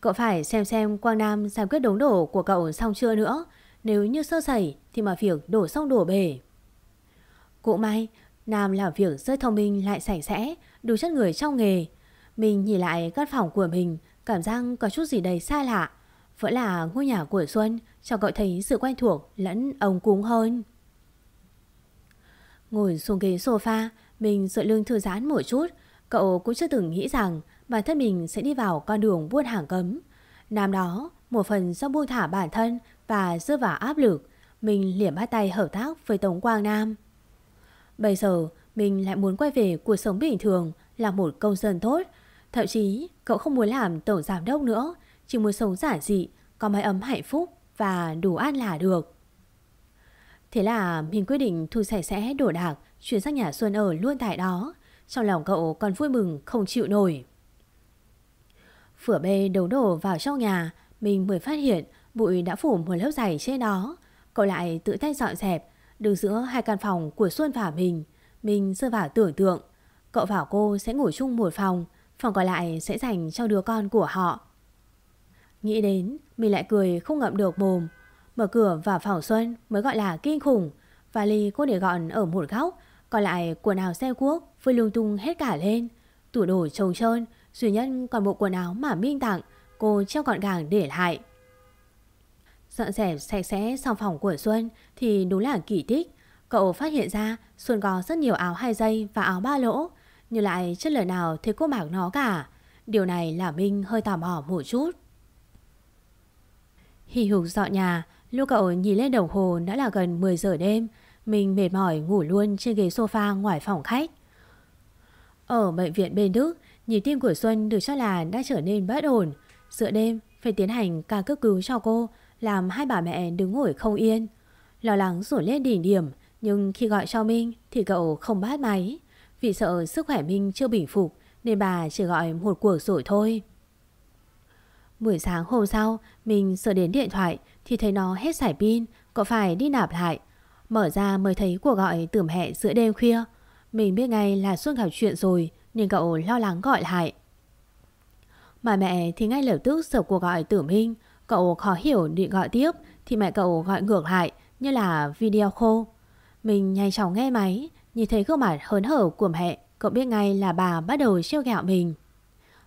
Cậu phải xem xem Quang Nam giải quyết đống đổ của cậu xong chưa nữa. Nếu như sơ sẩy thì mà việc đổ xong đổ bể. Cũng may, Nam làm việc rất thông minh lại sạch sẽ, đủ chất người trong nghề. Mình nhìn lại căn phòng của mình, cảm giác có chút gì đầy xa lạ. Vẫn là ngôi nhà của Xuân, cho cậu thấy sự quen thuộc lẫn ông cúng hơn. Ngồi xuống ghế sofa, mình dựa lưng thư giãn một chút. Cậu cũng chưa từng nghĩ rằng bản thân mình sẽ đi vào con đường buôn hàng cấm. Năm đó, một phần do buông thả bản thân và rơi vào áp lực, mình liền bắt tay hợp tác với Tống Quang Nam. Bây giờ mình lại muốn quay về cuộc sống bình thường là một công dân tốt. Thậm chí cậu không muốn làm tổng giám đốc nữa, chỉ muốn sống giản dị, có mái ấm hạnh phúc và đủ ăn là được. Thế là mình quyết định thu sạch sẽ đổ đạc, chuyển sang nhà Xuân ở luôn tại đó. Trong lòng cậu còn vui mừng không chịu nổi. Phửa bê đấu đổ vào trong nhà, mình mới phát hiện bụi đã phủ một lớp dày trên đó. Cậu lại tự tay dọn dẹp, Đứng giữa hai căn phòng của Xuân và mình Mình rơi vào tưởng tượng Cậu và cô sẽ ngủ chung một phòng Phòng còn lại sẽ dành cho đứa con của họ Nghĩ đến Mình lại cười không ngậm được mồm Mở cửa vào phòng Xuân mới gọi là kinh khủng Vali cô để gọn ở một góc còn lại quần áo xe quốc Phơi lung tung hết cả lên Tủ đồ trồng trơn Duy nhất còn bộ quần áo mà Minh tặng Cô treo gọn gàng để lại Dọn dẹp sạch sẽ xong phòng của Xuân thì đúng là kỳ tích. Cậu phát hiện ra Xuân có rất nhiều áo hai dây và áo ba lỗ. Nhưng lại chất lời nào thấy cô mặc nó cả. Điều này làm Minh hơi tò mò một chút. Hì hục dọn nhà, lúc cậu nhìn lên đồng hồ đã là gần 10 giờ đêm. Mình mệt mỏi ngủ luôn trên ghế sofa ngoài phòng khách. Ở bệnh viện bên Đức, nhịp tim của Xuân được cho là đã trở nên bất ổn. Giữa đêm phải tiến hành ca cấp cứu cho cô làm hai bà mẹ đứng ngồi không yên. Lo lắng rủ lên đỉnh điểm, nhưng khi gọi cho Minh thì cậu không bắt máy. Vì sợ sức khỏe Minh chưa bình phục nên bà chỉ gọi một cuộc rồi thôi. Buổi sáng hôm sau, mình sợ đến điện thoại thì thấy nó hết sải pin, cậu phải đi nạp lại. Mở ra mới thấy cuộc gọi từ mẹ giữa đêm khuya. Mình biết ngay là Xuân gặp chuyện rồi nên cậu lo lắng gọi lại. Mà mẹ thì ngay lập tức sợ cuộc gọi tử Minh Cậu khó hiểu định gọi tiếp, Thì mẹ cậu gọi ngược lại, Như là video khô. Mình nhanh chóng nghe máy, Nhìn thấy gương mặt hớn hở của mẹ, Cậu biết ngay là bà bắt đầu trêu ghẹo mình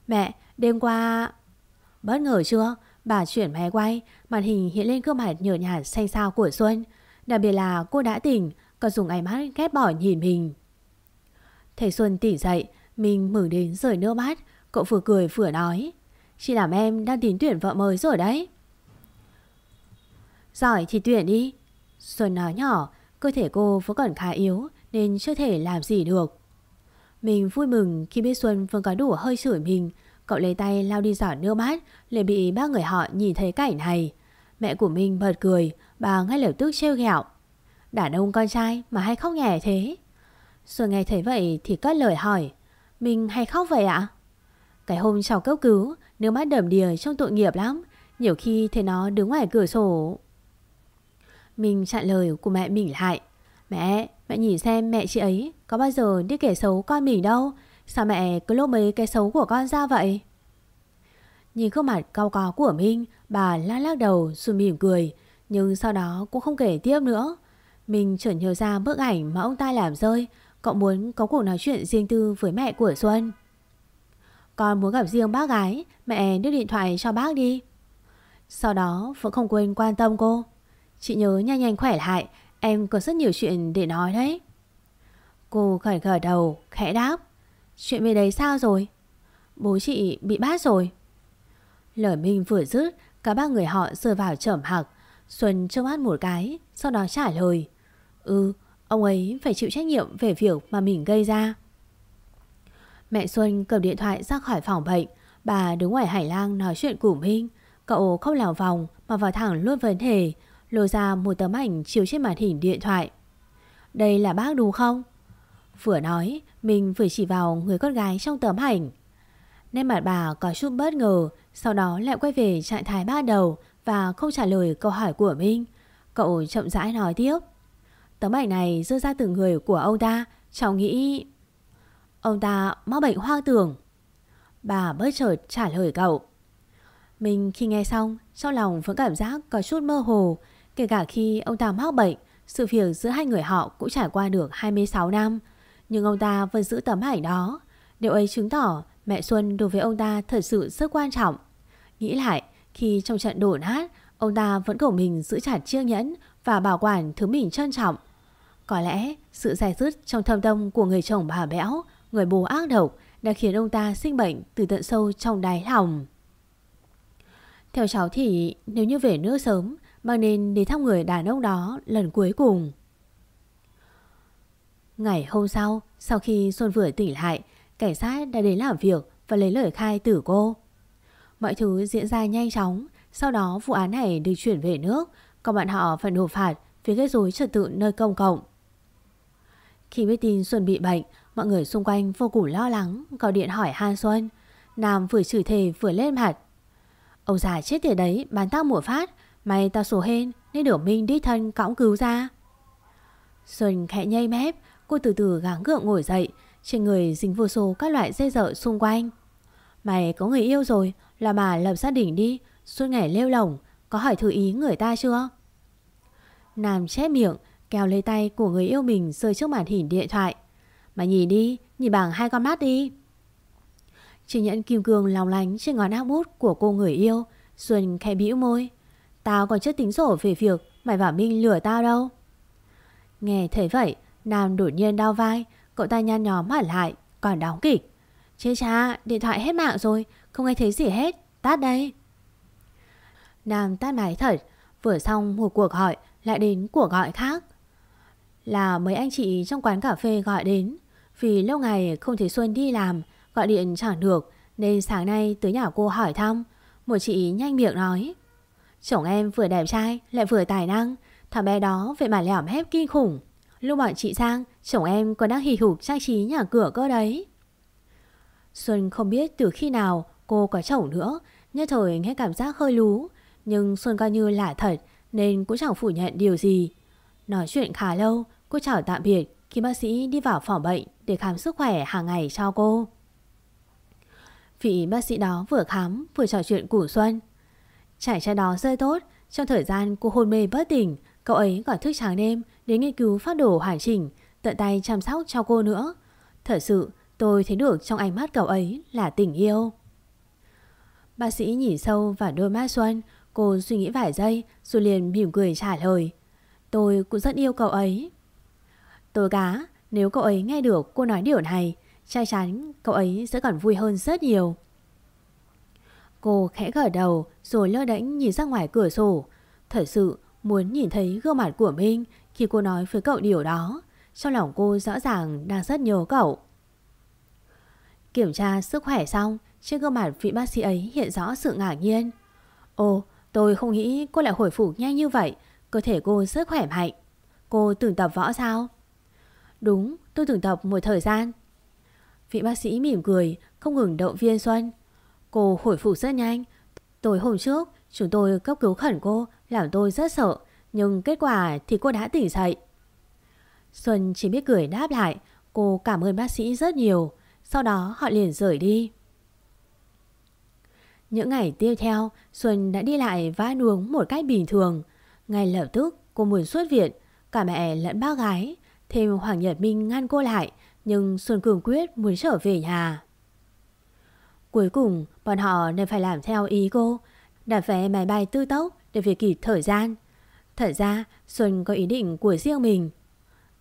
Mẹ, đêm qua Bất ngờ chưa Bà chuyển máy quay, Màn hình hiện lên gương mặt nhờ nhạt xanh xao của Xuân Đặc biệt là cô đã tỉnh, Còn dùng ánh mắt ghét bỏ nhìn mình. Thầy Xuân tỉnh dậy, Mình mừng đến rời nước mắt, Cậu vừa cười vừa nói, Chị làm em đang tính tuyển vợ mới rồi đấy. Giỏi thì tuyển đi. Xuân nói nhỏ, Cơ thể cô vẫn còn khá yếu Nên chưa thể làm gì được. Mình vui mừng khi biết Xuân vẫn có đủ hơi chửi mình, Cậu lấy tay lao đi giỏ nước mắt, liền bị ba người họ nhìn thấy cảnh này. Mẹ của mình bật cười Bà ngay lập tức trêu ghẹo. Đàn ông con trai mà hay khóc nhẹ thế? Xuân nghe thấy vậy thì cất lời hỏi Mình hay khóc vậy ạ? Cái hôm cháu cấp cứu Nước mắt đầm đìa trong tội nghiệp lắm Nhiều khi thấy nó đứng ngoài cửa sổ. Mình chặn lời của mẹ mình lại Mẹ, mẹ nhìn xem mẹ chị ấy Có bao giờ đi kể xấu con mình đâu Sao mẹ cứ lô mấy cái xấu của con ra vậy? Nhìn gương mặt cao có của Minh, Bà lắc lắc đầu, rồi mỉm cười. Nhưng sau đó cũng không kể tiếp nữa. Mình chợt nhớ ra bức ảnh mà ông ta làm rơi. Cậu muốn có cuộc nói chuyện riêng tư với mẹ của Xuân. Con muốn gặp riêng bác gái, Mẹ đưa điện thoại cho bác đi. Sau đó, vẫn không quên quan tâm cô. Chị nhớ nhanh nhanh khỏe lại, Em có rất nhiều chuyện để nói đấy. Cô khởi khởi đầu, Khẽ đáp. Chuyện về đấy sao rồi? Bố chị bị bắt rồi. Lời Minh vừa dứt Cả ba người họ rơi vào trầm hạc Xuân trông mắt một cái Sau đó trả lời Ừ ông ấy phải chịu trách nhiệm về việc mà mình gây ra Mẹ Xuân cầm điện thoại ra khỏi phòng bệnh Bà đứng ngoài hải lang nói chuyện cùng Minh. Cậu không lào vòng mà vào thẳng luôn vấn đề. Lôi ra một tấm ảnh chiếu trên màn hình điện thoại. Đây là bác đúng không? Vừa nói, mình vừa chỉ vào người con gái trong tấm ảnh. Nên mặt bà có chút bất ngờ, sau đó lại quay về trạng thái ban đầu và không trả lời câu hỏi của Minh. Cậu chậm rãi nói tiếp. Tấm ảnh này rơi ra từ người của ông ta, cháu nghĩ... Ông ta mắc bệnh hoang tưởng. Bà bất chợt trả lời cậu. Mình khi nghe xong, trong lòng vẫn cảm giác có chút mơ hồ, kể cả khi ông ta mắc bệnh, sự việc giữa hai người họ cũng trải qua được 26 năm. Nhưng ông ta vẫn giữ tấm ảnh đó. Điều ấy chứng tỏ mẹ Xuân đối với ông ta thật sự rất quan trọng. Nghĩ lại, khi trong trận đổ nát, ông ta vẫn cầu mình giữ chặt chiếc nhẫn và bảo quản thứ mình trân trọng. Có lẽ sự dài dứt trong thâm tâm của người chồng bà béo, người bố ác độc đã khiến ông ta sinh bệnh từ tận sâu trong đáy lòng. Theo cháu thì nếu như về nước sớm, bà nên đi thăm người đàn ông đó lần cuối cùng. Ngày hôm sau, sau khi Xuân vừa tỉnh lại, cảnh sát đã đến làm việc và lấy lời khai từ cô. Mọi thứ diễn ra nhanh chóng, sau đó vụ án này được chuyển về nước, còn bạn họ phải nộp phạt vì gây rối trật tự nơi công cộng. Khi biết tin Xuân bị bệnh, mọi người xung quanh vô cùng lo lắng, gọi điện hỏi Han Xuân. Nam vừa chửi thề vừa lên mặt. Ông già chết tiệt đấy, bán tao mùa phát, mày tao sổ hên nên được Minh đích thân cõng cứu ra. Xuân khẽ nhây mép, cô từ từ gắng gượng ngồi dậy, trên người dính vô số các loại dây dợ xung quanh. Mày có người yêu rồi, là mà lập gia đình đi, suốt ngày lêu lỏng, có hỏi thử ý người ta chưa? Nam chép miệng, kéo lấy tay của người yêu mình rơi trước màn hình điện thoại. Mà nhìn đi, nhìn bằng hai con mắt đi. Chỉ nhận kim cương lòng lánh trên ngón áp bút của cô người yêu, Xuân khẽ bĩu môi. Tao còn chưa tính sổ về việc mày bảo Minh lừa tao đâu. Nghe thấy vậy, Nam đột nhiên đau vai, cậu ta nhăn nhó hẳn lại, còn đóng kịch. Chết cha, điện thoại hết mạng rồi, không nghe thấy gì hết, tắt đây. Nam tắt máy thật, vừa xong một cuộc gọi, lại đến cuộc gọi khác. Là mấy anh chị trong quán cà phê gọi đến, vì lâu ngày không thấy Xuân đi làm, gọi điện chẳng được, nên sáng nay tới nhà cô hỏi thăm. Một chị nhanh miệng nói. Chồng em vừa đẹp trai, lại vừa tài năng, thằng bé đó vậy mà lẻm hép kinh khủng. Lúc bọn chị sang, chồng em còn đang hì hục trang trí nhà cửa cơ đấy. Xuân không biết từ khi nào cô có chồng nữa, nhất thời nghe cảm giác hơi lú. Nhưng Xuân coi như là thật nên cũng chẳng phủ nhận điều gì. Nói chuyện khá lâu, cô chào tạm biệt khi bác sĩ đi vào phòng bệnh để khám sức khỏe hàng ngày cho cô. Vị bác sĩ đó vừa khám vừa trò chuyện của Xuân. Trải trai đó rơi tốt, trong thời gian cô hôn mê bất tỉnh, cậu ấy còn thức sáng đêm để nghiên cứu phát đồ hoàn chỉnh, tận tay chăm sóc cho cô nữa. Thật sự, tôi thấy được trong ánh mắt cậu ấy là tình yêu. Bác sĩ nhìn sâu vào đôi mắt Xuân, cô suy nghĩ vài giây rồi liền mỉm cười trả lời. Tôi cũng rất yêu cậu ấy. Tôi cá, nếu cậu ấy nghe được cô nói điều này, chắc chắn cậu ấy sẽ còn vui hơn rất nhiều. Cô khẽ gật đầu rồi lơ đánh nhìn ra ngoài cửa sổ. Thật sự muốn nhìn thấy gương mặt của Minh khi cô nói với cậu điều đó. Trong lòng cô rõ ràng đang rất nhớ cậu. Kiểm tra sức khỏe xong, trên gương mặt vị bác sĩ ấy hiện rõ sự ngạc nhiên. Ồ, tôi không nghĩ cô lại hồi phục nhanh như vậy. Cơ thể cô rất khỏe mạnh. Cô từng tập võ sao? Đúng, tôi từng tập một thời gian. Vị bác sĩ mỉm cười, không ngừng động viên Xuân. Cô hồi phục rất nhanh. Tối hôm trước, chúng tôi cấp cứu khẩn cô, làm tôi rất sợ. Nhưng kết quả thì cô đã tỉnh dậy. Xuân chỉ biết cười đáp lại. Cô cảm ơn bác sĩ rất nhiều. Sau đó họ liền rời đi. Những ngày tiếp theo, Xuân đã đi lại và ăn một cách bình thường. Ngay lập tức, cô muốn xuất viện. Cả mẹ lẫn bác gái. Thêm Hoàng Nhật Minh ngăn cô lại. Nhưng Xuân cường quyết muốn trở về nhà. Cuối cùng, bọn họ nên phải làm theo ý cô. Đặt vé máy bay tư tốc để về kịp thời gian. Thật ra, Xuân có ý định của riêng mình.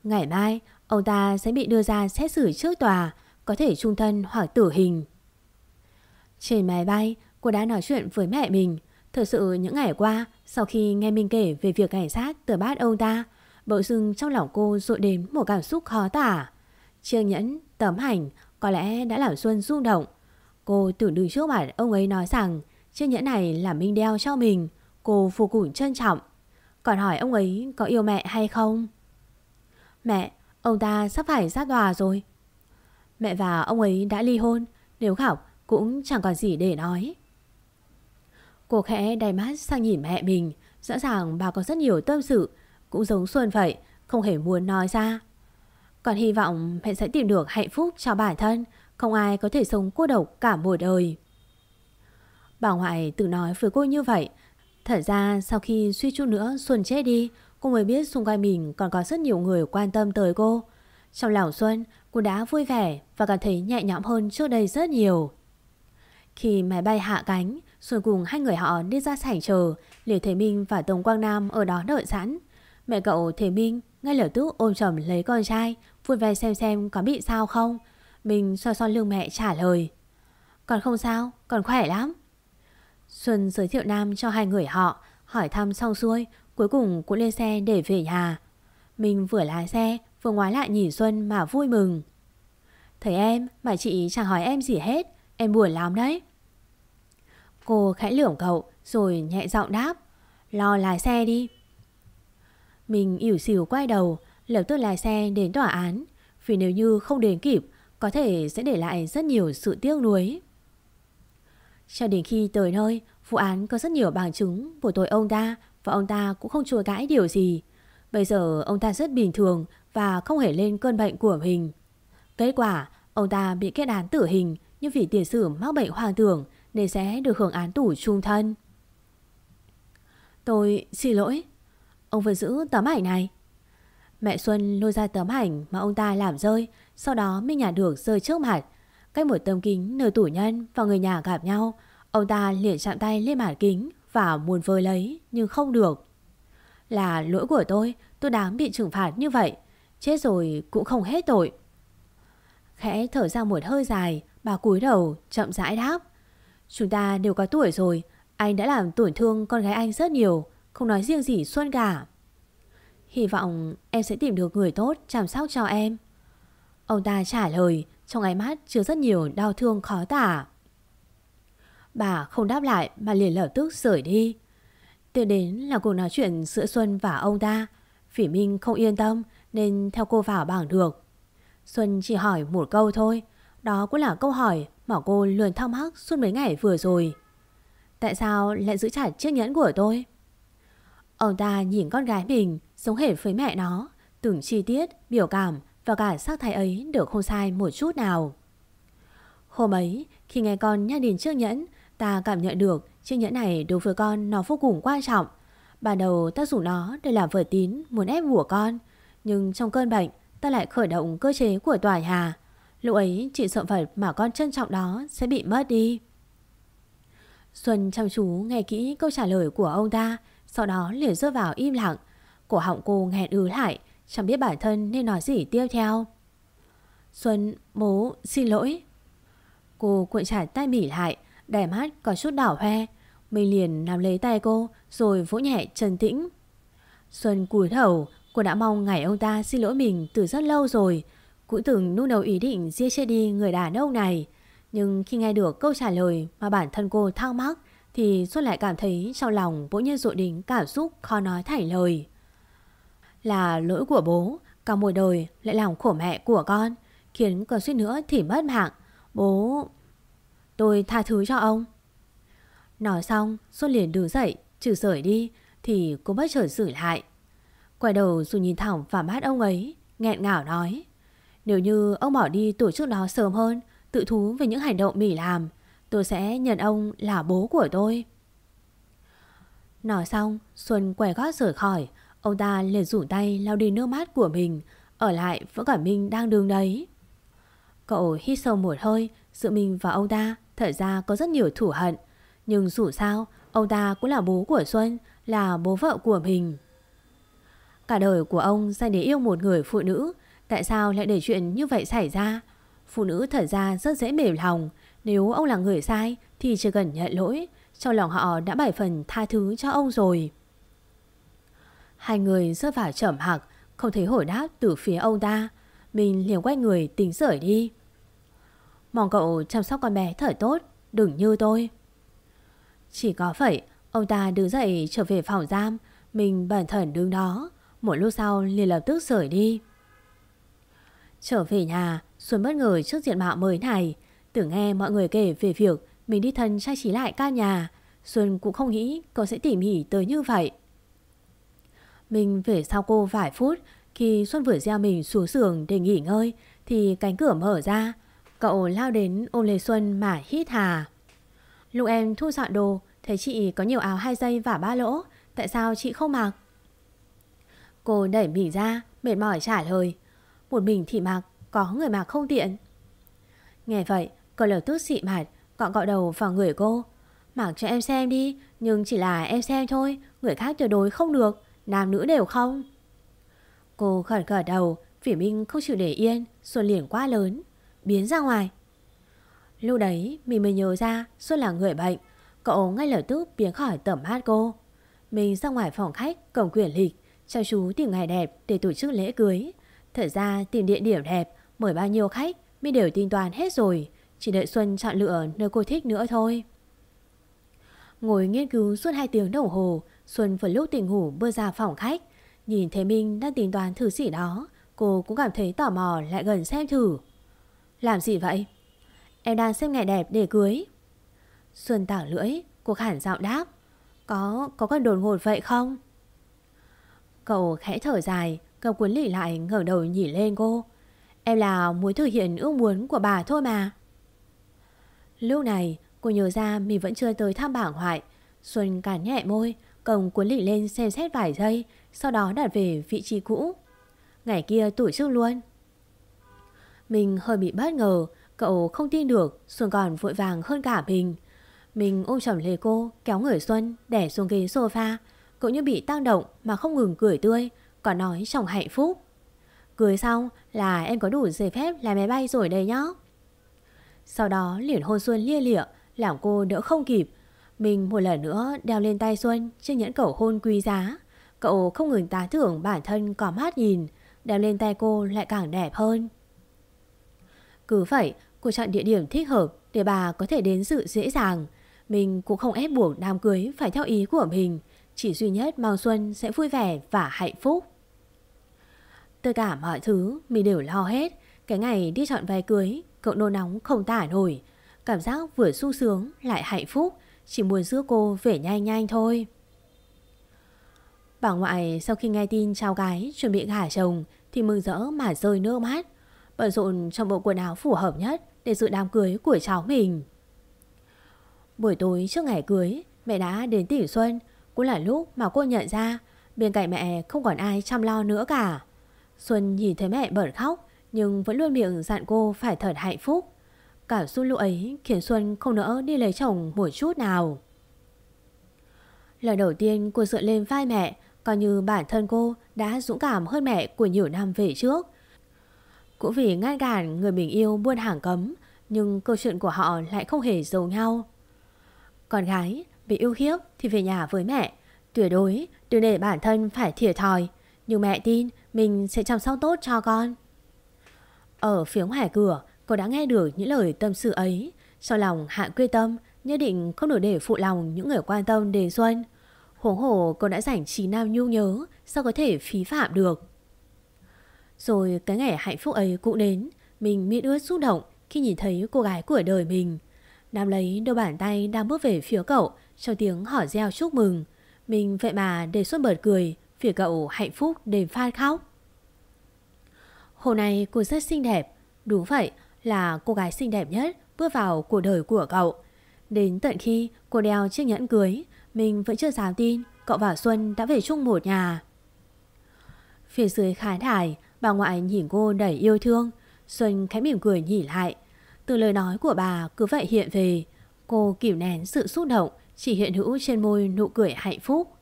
Ngày mai, ông ta sẽ bị đưa ra xét xử trước tòa, có thể trung thân hoặc tử hình. Trên máy bay, cô đã nói chuyện với mẹ mình. Thật sự những ngày qua, sau khi nghe mình kể về việc cảnh sát từ bát ông ta, bỗng dưng trong lòng cô dội đến một cảm xúc khó tả. Chiêng nhẫn, tấm hành có lẽ đã làm Xuân rung động. Cô tưởng đứng trước mặt ông ấy nói rằng chiếc nhẫn này là Minh đeo cho mình. Cô vô cùng trân trọng. Còn hỏi ông ấy có yêu mẹ hay không? Mẹ, ông ta sắp phải ra tòa rồi. Mẹ và ông ấy đã ly hôn. Nếu khảo cũng chẳng còn gì để nói. Cô khẽ đầy mắt sang nhìn mẹ mình. Rõ ràng bà có rất nhiều tâm sự. Cũng giống Xuân vậy. Không hề muốn nói ra. Còn hy vọng mẹ sẽ tìm được hạnh phúc cho bản thân. Không ai có thể sống cô độc cả một đời. Bà ngoại tự nói với cô như vậy. Thật ra sau khi suy chút nữa Xuân chết đi, cô mới biết xung quanh mình còn có rất nhiều người quan tâm tới cô. Trong lòng Xuân, cô đã vui vẻ và cảm thấy nhẹ nhõm hơn trước đây rất nhiều. Khi máy bay hạ cánh, Xuân cùng hai người họ đi ra sảnh chờ, Liệt Thế Minh và Tống Quang Nam ở đó đợi sẵn. Mẹ cậu Thế Minh ngay lập tức ôm chầm lấy con trai, vui vẻ xem xem có bị sao không. Mình xoa xoa lưng mẹ trả lời. Còn không sao, còn khỏe lắm. Xuân giới thiệu Nam cho hai người họ, hỏi thăm xong xuôi, cuối cùng cũng lên xe để về nhà. Mình vừa lái xe, vừa ngoái lại nhìn Xuân mà vui mừng. Thấy em mà chị chẳng hỏi em gì hết, em buồn lắm đấy. Cô khẽ lưỡng cậu rồi nhẹ giọng đáp, lo lái xe đi. Mình ỉu xìu quay đầu, lập tức lái xe đến tòa án, vì nếu như không đến kịp, có thể sẽ để lại rất nhiều sự tiếc nuối. Cho đến khi tới nơi, vụ án có rất nhiều bằng chứng của tội ông ta và ông ta cũng không chùa cãi điều gì. Bây giờ ông ta rất bình thường và không hề lên cơn bệnh của mình. Kết quả, ông ta bị kết án tử hình nhưng vì tiền sử mắc bệnh hoang tưởng nên sẽ được hưởng án tù trung thân. Tôi xin lỗi. Ông vừa giữ tấm ảnh này. Mẹ Xuân lôi ra tấm ảnh mà ông ta làm rơi, sau đó mới nhả được rơi trước mặt. Cách một tấm kính nơi tủ nhân và người nhà gặp nhau, ông ta liền chạm tay lên mặt kính và muốn vơi lấy nhưng không được. Là lỗi của tôi, tôi đáng bị trừng phạt như vậy. Chết rồi cũng không hết tội. Khẽ thở ra một hơi dài, bà cúi đầu chậm rãi đáp. Chúng ta đều có tuổi rồi, anh đã làm tổn thương con gái anh rất nhiều, không nói riêng gì Xuân cả. Hy vọng em sẽ tìm được người tốt chăm sóc cho em. Ông ta trả lời trong ánh mắt chứa rất nhiều đau thương khó tả. Bà không đáp lại mà liền lập tức rời đi. Tiếp đến là cuộc nói chuyện giữa Xuân và ông ta. Phỉ Minh không yên tâm nên theo cô vào bảng được. Xuân chỉ hỏi một câu thôi. Đó cũng là câu hỏi mà cô luôn thắc mắc suốt mấy ngày vừa rồi. Tại sao lại giữ chặt chiếc nhẫn của tôi? Ông ta nhìn con gái mình giống hệt với mẹ nó. Từng chi tiết, biểu cảm và cả sắc thái ấy đều không sai một chút nào. Hôm ấy, khi nghe con nhắc đến chiếc nhẫn, ta cảm nhận được chiếc nhẫn này đối với con nó vô cùng quan trọng. Ban đầu ta dùng nó để làm vở tín muốn ép của con. Nhưng trong cơn bệnh, ta lại khởi động cơ chế của tòa nhà. Lúc ấy chỉ sợ vật mà con trân trọng đó sẽ bị mất đi. Xuân chăm chú nghe kỹ câu trả lời của ông ta, sau đó liền rơi vào im lặng. Cổ họng cô nghẹn ứ lại, chẳng biết bản thân nên nói gì tiếp theo. Xuân, bố, xin lỗi. Cô cuộn trải tay mỉ lại, đẻ mắt có chút đảo hoe. Mình liền nắm lấy tay cô rồi vỗ nhẹ trần tĩnh. Xuân cúi đầu, cô đã mong ngày ông ta xin lỗi mình từ rất lâu rồi. Cũng từng nung đầu ý định giết chết đi người đàn ông này. Nhưng khi nghe được câu trả lời mà bản thân cô thắc mắc thì Xuân lại cảm thấy trong lòng bỗng nhiên dội đến cảm xúc khó nói thảy lời. Là lỗi của bố, cả một đời lại làm khổ mẹ của con, khiến con suýt nữa thì mất mạng. Bố... Tôi tha thứ cho ông. Nói xong, Xuân liền đứng dậy, trừ rời đi, thì cô bất chợt xử lại. Quay đầu rồi nhìn thẳng vào mắt ông ấy, nghẹn ngào nói. Nếu như ông bỏ đi tổ chức đó sớm hơn, tự thú về những hành động mỉ làm, tôi sẽ nhận ông là bố của tôi. Nói xong, Xuân quay gót rời khỏi, ông ta liền rủ tay lau đi nước mắt của mình, ở lại vẫn cả Minh đang đứng đấy. Cậu hít sâu một hơi, giữa mình và ông ta thật ra có rất nhiều thủ hận. Nhưng dù sao, ông ta cũng là bố của Xuân, là bố vợ của mình. Cả đời của ông dành để yêu một người phụ nữ, tại sao lại để chuyện như vậy xảy ra? Phụ nữ thật ra rất dễ mềm lòng, nếu ông là người sai thì chỉ cần nhận lỗi, trong lòng họ đã bảy phần tha thứ cho ông rồi. Hai người rơi vào trầm hạc, không thấy hồi đáp từ phía ông ta. Mình liền quay người tính rời đi. Mong cậu chăm sóc con bé thở tốt, Đừng như tôi. Chỉ có vậy, Ông ta đứng dậy trở về phòng giam. Mình bản thân đứng đó. Một lúc sau liền lập tức rời đi. Trở về nhà, Xuân bất ngờ trước diện mạo mới này. Tưởng nghe mọi người kể về việc Mình đi thân trai trí lại ca nhà. Xuân cũng không nghĩ cậu sẽ tỉ mỉ tới như vậy. Mình về sau cô vài phút, Khi Xuân vừa gieo mình xuống giường để nghỉ ngơi, Thì cánh cửa mở ra. Cậu lao đến ôm Lê Xuân mà hít hà. Lúc em thu dọn đồ, Thấy chị có nhiều áo hai dây và ba lỗ, Tại sao chị không mặc? Cô đẩy mình ra, Mệt mỏi trả lời. Một mình thì mặc, Có người mặc không tiện. Nghe vậy, cậu lập tức xị mặt, Cọ cọ đầu vào người cô. Mặc cho em xem đi, Nhưng chỉ là em xem thôi, Người khác tuyệt đối không được, Nam nữ đều không. Cô khẩn khởi đầu, Vì Minh không chịu để yên, Xuân liền quá lớn. Biến ra ngoài. Lúc đấy, mình mới nhớ ra Xuân là người bệnh. Cậu ngay lập tức biến khỏi tầm hát cô. Mình ra ngoài phòng khách cầm quyển lịch Cho chú tìm ngày đẹp để tổ chức lễ cưới. Thật ra tìm địa điểm đẹp, Mời bao nhiêu khách Mình đều tính toán hết rồi. Chỉ đợi Xuân chọn lựa nơi cô thích nữa thôi. Ngồi nghiên cứu suốt 2 tiếng đồng hồ, Xuân vừa lúc tỉnh ngủ bước ra phòng khách. Nhìn thấy Minh đang tính toán thử gì đó, Cô cũng cảm thấy tò mò lại gần xem thử. Làm gì vậy? Em đang xem ngày đẹp để cưới. Xuân tảo lưỡi cuộc hẳn dạo đáp. Có, có cần đồn ngột vậy không? Cậu khẽ thở dài Cậu cuốn lỉ lại ngẩng đầu nhìn lên cô. Em là muốn thực hiện ước muốn của bà thôi mà. Lúc này cô nhớ ra mình vẫn chưa tới thăm bảng hoại Xuân cản nhẹ môi Cầm cuốn lỉ lên xem xét vài giây Sau đó đặt về vị trí cũ. Ngày kia tổ chức luôn. Mình hơi bị bất ngờ, Cậu không tin được Xuân còn vội vàng hơn cả mình. Mình ôm chầm lấy cô, Kéo người Xuân Đẻ xuống ghế sofa. Cậu như bị tăng động mà không ngừng cười tươi, Còn nói trong hạnh phúc. Cười xong là em có đủ giấy phép lái máy bay rồi đây nhá. Sau đó liền hôn Xuân lia lịa, Làm cô đỡ không kịp. Mình một lần nữa đeo lên tay Xuân Chiếc nhẫn cầu hôn quý giá. Cậu không ngừng tá thưởng bản thân có mát nhìn. Đeo lên tay cô lại càng đẹp hơn. Cứ vậy cô chọn địa điểm thích hợp Để bà có thể đến dự dễ dàng. Mình cũng không ép buộc đám cưới Phải theo ý của mình, Chỉ duy nhất mong Xuân sẽ vui vẻ và hạnh phúc. Tất cả mọi thứ mình đều lo hết. Cái ngày đi chọn váy cưới, Cậu nôn nóng không tả nổi. Cảm giác vừa sung sướng lại hạnh phúc, Chỉ muốn giữ cô về nhanh nhanh thôi. Bà ngoại sau khi nghe tin cháu gái chuẩn bị gả chồng Thì mừng rỡ mà rơi nước mắt. Bận rộn trong bộ quần áo phù hợp nhất Để dự đám cưới của cháu mình. Buổi tối trước ngày cưới, Mẹ đã đến tỉnh Xuân. Cũng là lúc mà cô nhận ra Bên cạnh mẹ không còn ai chăm lo nữa cả. Xuân nhìn thấy mẹ bật khóc, Nhưng vẫn luôn miệng dặn cô phải thật hạnh phúc. Cảm xúc lúc ấy khiến Xuân không nỡ đi lấy chồng một chút nào. Lần đầu tiên cô dựa lên vai mẹ, Coi như bản thân cô đã dũng cảm hơn mẹ của nhiều năm về trước. Cũng vì ngăn cản người mình yêu buôn hàng cấm, Nhưng câu chuyện của họ lại không hề giống nhau. Con gái bị yêu hiếp thì về nhà với mẹ. Tuyệt đối đừng để bản thân phải thiệt thòi, Nhưng mẹ tin mình sẽ chăm sóc tốt cho con. Ở phía ngoài cửa, Cô đã nghe được những lời tâm sự ấy. Sau lòng hạ quyết tâm, Nhất định không được để phụ lòng những người quan tâm đến Xuân. Huống hồ cô đã dành trí nam nhu nhớ, Sao có thể phí phạm được? Rồi cái ngày hạnh phúc ấy cũng đến, Mình miễn ướt xúc động Khi nhìn thấy cô gái của đời mình. Nam lấy đôi bàn tay đang bước về phía cậu, Trong tiếng hỏi reo chúc mừng. Mình vậy mà đề xuất bật cười, Phía cậu hạnh phúc đềm phan khóc. Hôm nay cô rất xinh đẹp. Đúng vậy, là cô gái xinh đẹp nhất Bước vào cuộc đời của cậu. Đến tận khi cô đeo chiếc nhẫn cưới, Mình vẫn chưa dám tin Cậu và Xuân đã về chung một nhà. Phía dưới khán đài Bà ngoại nhìn cô đầy yêu thương, Xuân khẽ mỉm cười nhỉ lại. Từ lời nói của bà cứ vậy hiện về, Cô kìm nén sự xúc động, Chỉ hiện hữu trên môi nụ cười hạnh phúc.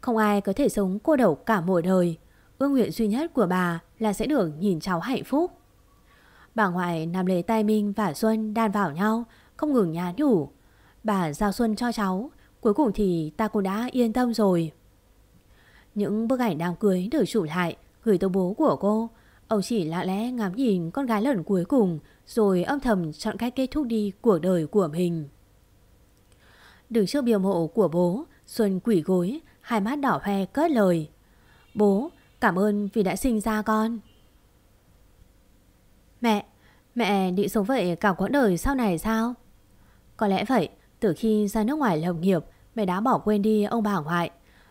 Không ai có thể sống cô độc cả một đời, Ước nguyện duy nhất của bà là sẽ được nhìn cháu hạnh phúc. Bà ngoại nằm lấy tay Minh và Xuân đan vào nhau, Không ngừng nhá nhủ. Bà giao Xuân cho cháu, Cuối cùng thì ta cũng đã yên tâm rồi. Những bức ảnh đám cưới được chụp lại Gửi tới bố của cô Ông chỉ lạ lẽ ngắm nhìn con gái lần cuối cùng rồi âm thầm chọn cách kết thúc đi cuộc đời của mình. Đứng trước biểu mộ của bố, Xuân quỷ gối, hai mắt đỏ hoe cất lời. Bố, cảm ơn vì đã sinh ra con. Mẹ, mẹ định sống vậy cả quãng đời sau này sao? Có lẽ vậy, từ khi ra nước ngoài lập nghiệp, mẹ đã bỏ quên đi ông bà ngoại.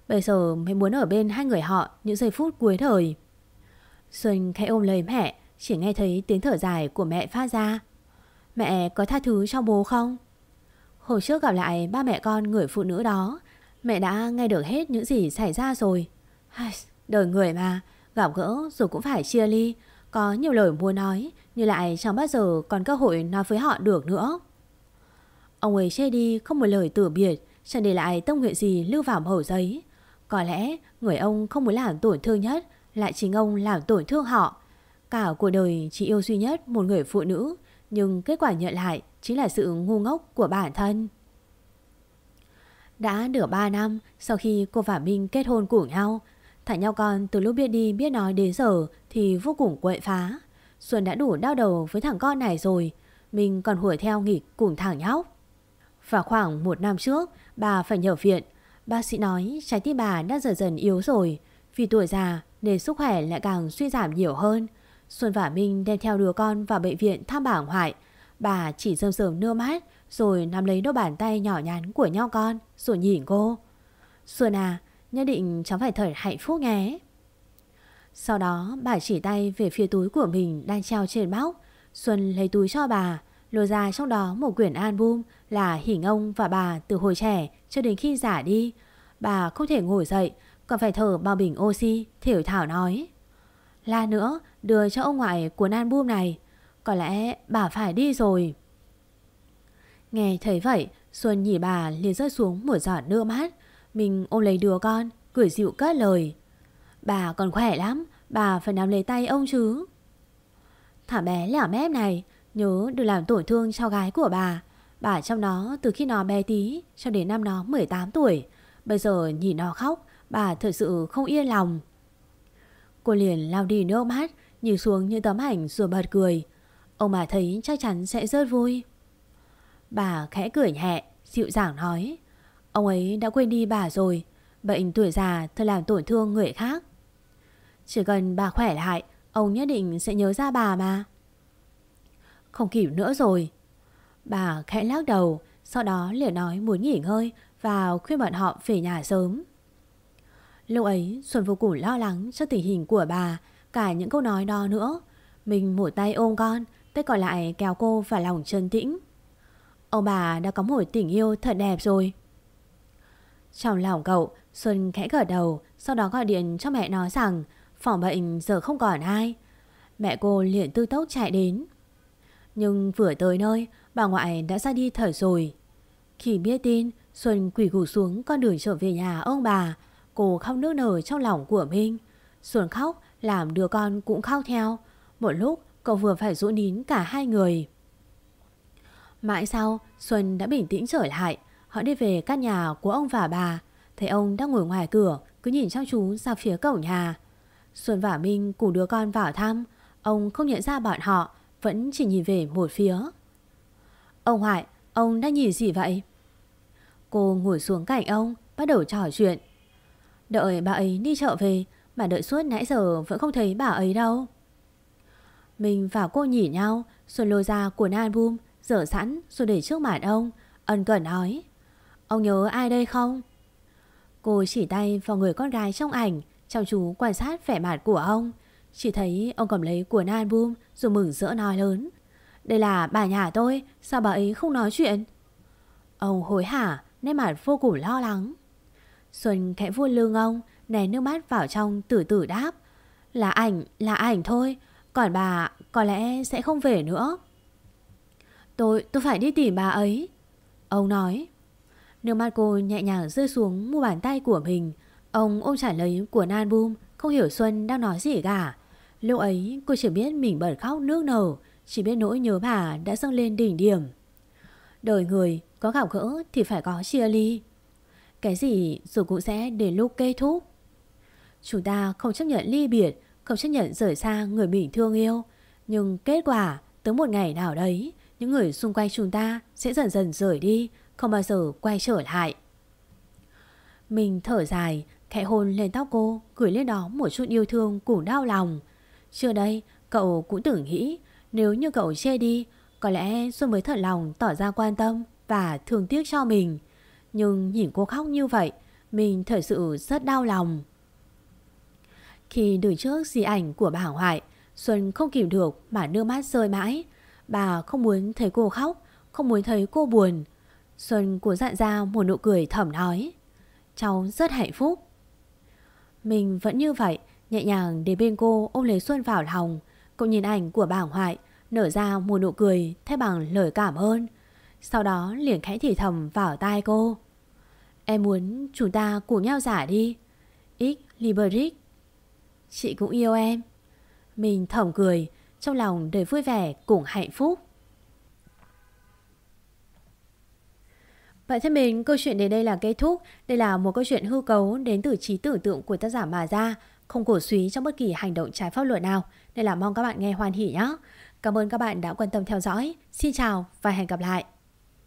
Bây giờ mẹ muốn ở bên hai người họ những giây phút cuối đời. Xuân khẽ ôm lấy mẹ, chỉ nghe thấy tiếng thở dài của mẹ phát ra. Mẹ có tha thứ cho bố không? Hồi trước gặp lại ba mẹ con người phụ nữ đó, mẹ đã nghe được hết những gì xảy ra rồi. Đời người mà, gặp gỡ rồi cũng phải chia ly. Có nhiều lời muốn nói, nhưng lại chẳng bao giờ còn cơ hội nói với họ được nữa. Ông ấy chê đi không một lời từ biệt, chẳng để lại tâm nguyện gì lưu vào mẩu giấy. Có lẽ người ông không muốn làm tổn thương nhất lại chính ông làm tổn thương họ. Cả cuộc đời chỉ yêu duy nhất một người phụ nữ, nhưng kết quả nhận lại chính là sự ngu ngốc của bản thân. Đã nửa 3 năm sau khi cô và Minh kết hôn cùng nhau, thả nhau con từ lúc biết đi biết nói đến giờ thì vô cùng quậy phá. Xuân đã đủ đau đầu với thằng con này rồi, mình còn hùa theo nghịch cùng thằng nhóc. Và khoảng một năm trước, bà phải nhập viện. Bác sĩ nói trái tim bà đã dần dần yếu rồi. Vì tuổi già nên sức khỏe lại càng suy giảm nhiều hơn. Xuân và Minh đem theo đứa con vào bệnh viện thăm bà ngoại. Bà chỉ rơm rơm nưa mát rồi nắm lấy đôi bàn tay nhỏ nhắn của nhau con rồi nhìn cô. Xuân à, nhất định cháu phải thật hạnh phúc nhé. Sau đó bà chỉ tay về phía túi của mình đang treo trên bóc. Xuân lấy túi cho bà, lôi ra trong đó một quyển album là hình ông và bà từ hồi trẻ cho đến khi giả đi. Bà không thể ngồi dậy, còn phải thở bao bình oxy, thiểu thảo nói. La nữa, đưa cho ông ngoại cuốn album này. Có lẽ bà phải đi rồi. Nghe thấy vậy, Xuân nhìn bà liền rơi xuống một giọt nước mắt. Mình ôm lấy đứa con, cười dịu cất lời. Bà còn khỏe lắm, bà phải nắm lấy tay ông chứ. Thả bé lẻo mép này, nhớ đừng làm tổn thương cho gái của bà. Bà trong nó từ khi nó bé tí cho đến năm nó 18 tuổi. Bây giờ nhìn nó khóc, bà thật sự không yên lòng. Cô liền lao đi nước mắt, nhìn xuống những tấm ảnh rồi bật cười. Ông bà thấy chắc chắn sẽ rất vui. Bà khẽ cười nhẹ, dịu dàng nói. Ông ấy đã quên đi bà rồi. Bệnh tuổi già thật làm tổn thương người khác. Chỉ cần bà khỏe lại, ông nhất định sẽ nhớ ra bà mà. Không kịp nữa rồi. Bà khẽ lắc đầu, sau đó liền nói muốn nghỉ ngơi và khuyên bọn họ về nhà sớm. Lúc ấy Xuân vô cùng lo lắng cho tình hình của bà, cả những câu nói đó nữa. Mình một tay ôm con, tay còn lại kéo cô vào lòng chân tĩnh. Ông bà đã có một tình yêu thật đẹp rồi. Trong lòng cậu, Xuân khẽ gật đầu, sau đó gọi điện cho mẹ nói rằng phòng bệnh giờ không còn ai. Mẹ cô liền tư tốc chạy đến. Nhưng vừa tới nơi, bà ngoại đã ra đi thở rồi. Khi biết tin, Xuân quỷ gục xuống con đường trở về nhà ông bà. Cô khóc nước nở trong lòng của mình. Xuân khóc làm đứa con cũng khóc theo. Một lúc cậu vừa phải rũ nín cả hai người. Mãi sau, Xuân đã bình tĩnh trở lại. Họ đi về căn nhà của ông và bà. Thấy ông đang ngồi ngoài cửa, cứ nhìn chăm chú ra phía cổng nhà. Xuân và Minh cùng đứa con vào thăm. Ông không nhận ra bọn họ, vẫn chỉ nhìn về một phía. Ông Hải, ông đang nhìn gì vậy? Cô ngồi xuống cạnh ông, bắt đầu trò chuyện. Đợi bà ấy đi chợ về, mà đợi suốt nãy giờ vẫn không thấy bà ấy đâu. Mình và cô nhìn nhau, rồi lôi ra cuốn album, dở sẵn rồi để trước mặt ông. Ân cần nói, ông nhớ ai đây không? Cô chỉ tay vào người con gái trong ảnh, chăm chú quan sát vẻ mặt của ông. Chỉ thấy ông cầm lấy cuốn album rồi mừng rỡ nói lớn. Đây là bà nhà tôi, sao bà ấy không nói chuyện? Ông hối hả, nét mặt vô cùng lo lắng. Xuân khẽ vua lưng ông, nè nước mắt vào trong tử tử đáp. Là ảnh, là ảnh thôi, còn bà có lẽ sẽ không về nữa. Tôi, tôi phải đi tìm bà ấy. Ông nói. Nước mắt cô nhẹ nhàng rơi xuống mu bàn tay của mình. Ông ôm trả lấy cuốn album, không hiểu Xuân đang nói gì cả. Lúc ấy cô chỉ biết mình bật khóc nước nở, chỉ biết nỗi nhớ bà đã dâng lên đỉnh điểm. Đời người có gặp gỡ thì phải có chia ly. Cái gì rồi cũng sẽ đến lúc kết thúc. Chúng ta không chấp nhận ly biệt, không chấp nhận rời xa người mình thương yêu. Nhưng kết quả tới một ngày nào đấy, những người xung quanh chúng ta sẽ dần dần rời đi, không bao giờ quay trở lại. Mình thở dài, khẽ hôn lên tóc cô, gửi lên đó một chút yêu thương cùng đau lòng. Chưa đây, cậu cũng tưởng nghĩ nếu như cậu chê đi, có lẽ Xuân mới thật lòng tỏ ra quan tâm và thương tiếc cho mình. Nhưng nhìn cô khóc như vậy, mình thật sự rất đau lòng. Khi đứng trước di ảnh của bà Hoại, Xuân không kìm được mà nước mắt rơi mãi. Bà không muốn thấy cô khóc, không muốn thấy cô buồn. Xuân cố dặn ra một nụ cười thầm nói. Cháu rất hạnh phúc. Mình vẫn như vậy, nhẹ nhàng đến bên cô ôm lấy Xuân vào lòng. Cậu nhìn ảnh của bà Hoại, nở ra một nụ cười thay bằng lời cảm ơn. Sau đó liền khẽ thì thầm vào tai cô. Em muốn chúng ta cùng nhau giả đi. X Liberic. Chị cũng yêu em. Mình thầm cười, trong lòng đầy vui vẻ cùng hạnh phúc. Vậy thân mình, câu chuyện đến đây là kết thúc. Đây là một câu chuyện hư cấu đến từ trí tưởng tượng của tác giả mà ra, không cổ suý trong bất kỳ hành động trái pháp luật nào. Nên là mong các bạn nghe hoan hỉ nhé. Cảm ơn các bạn đã quan tâm theo dõi. Xin chào và hẹn gặp lại.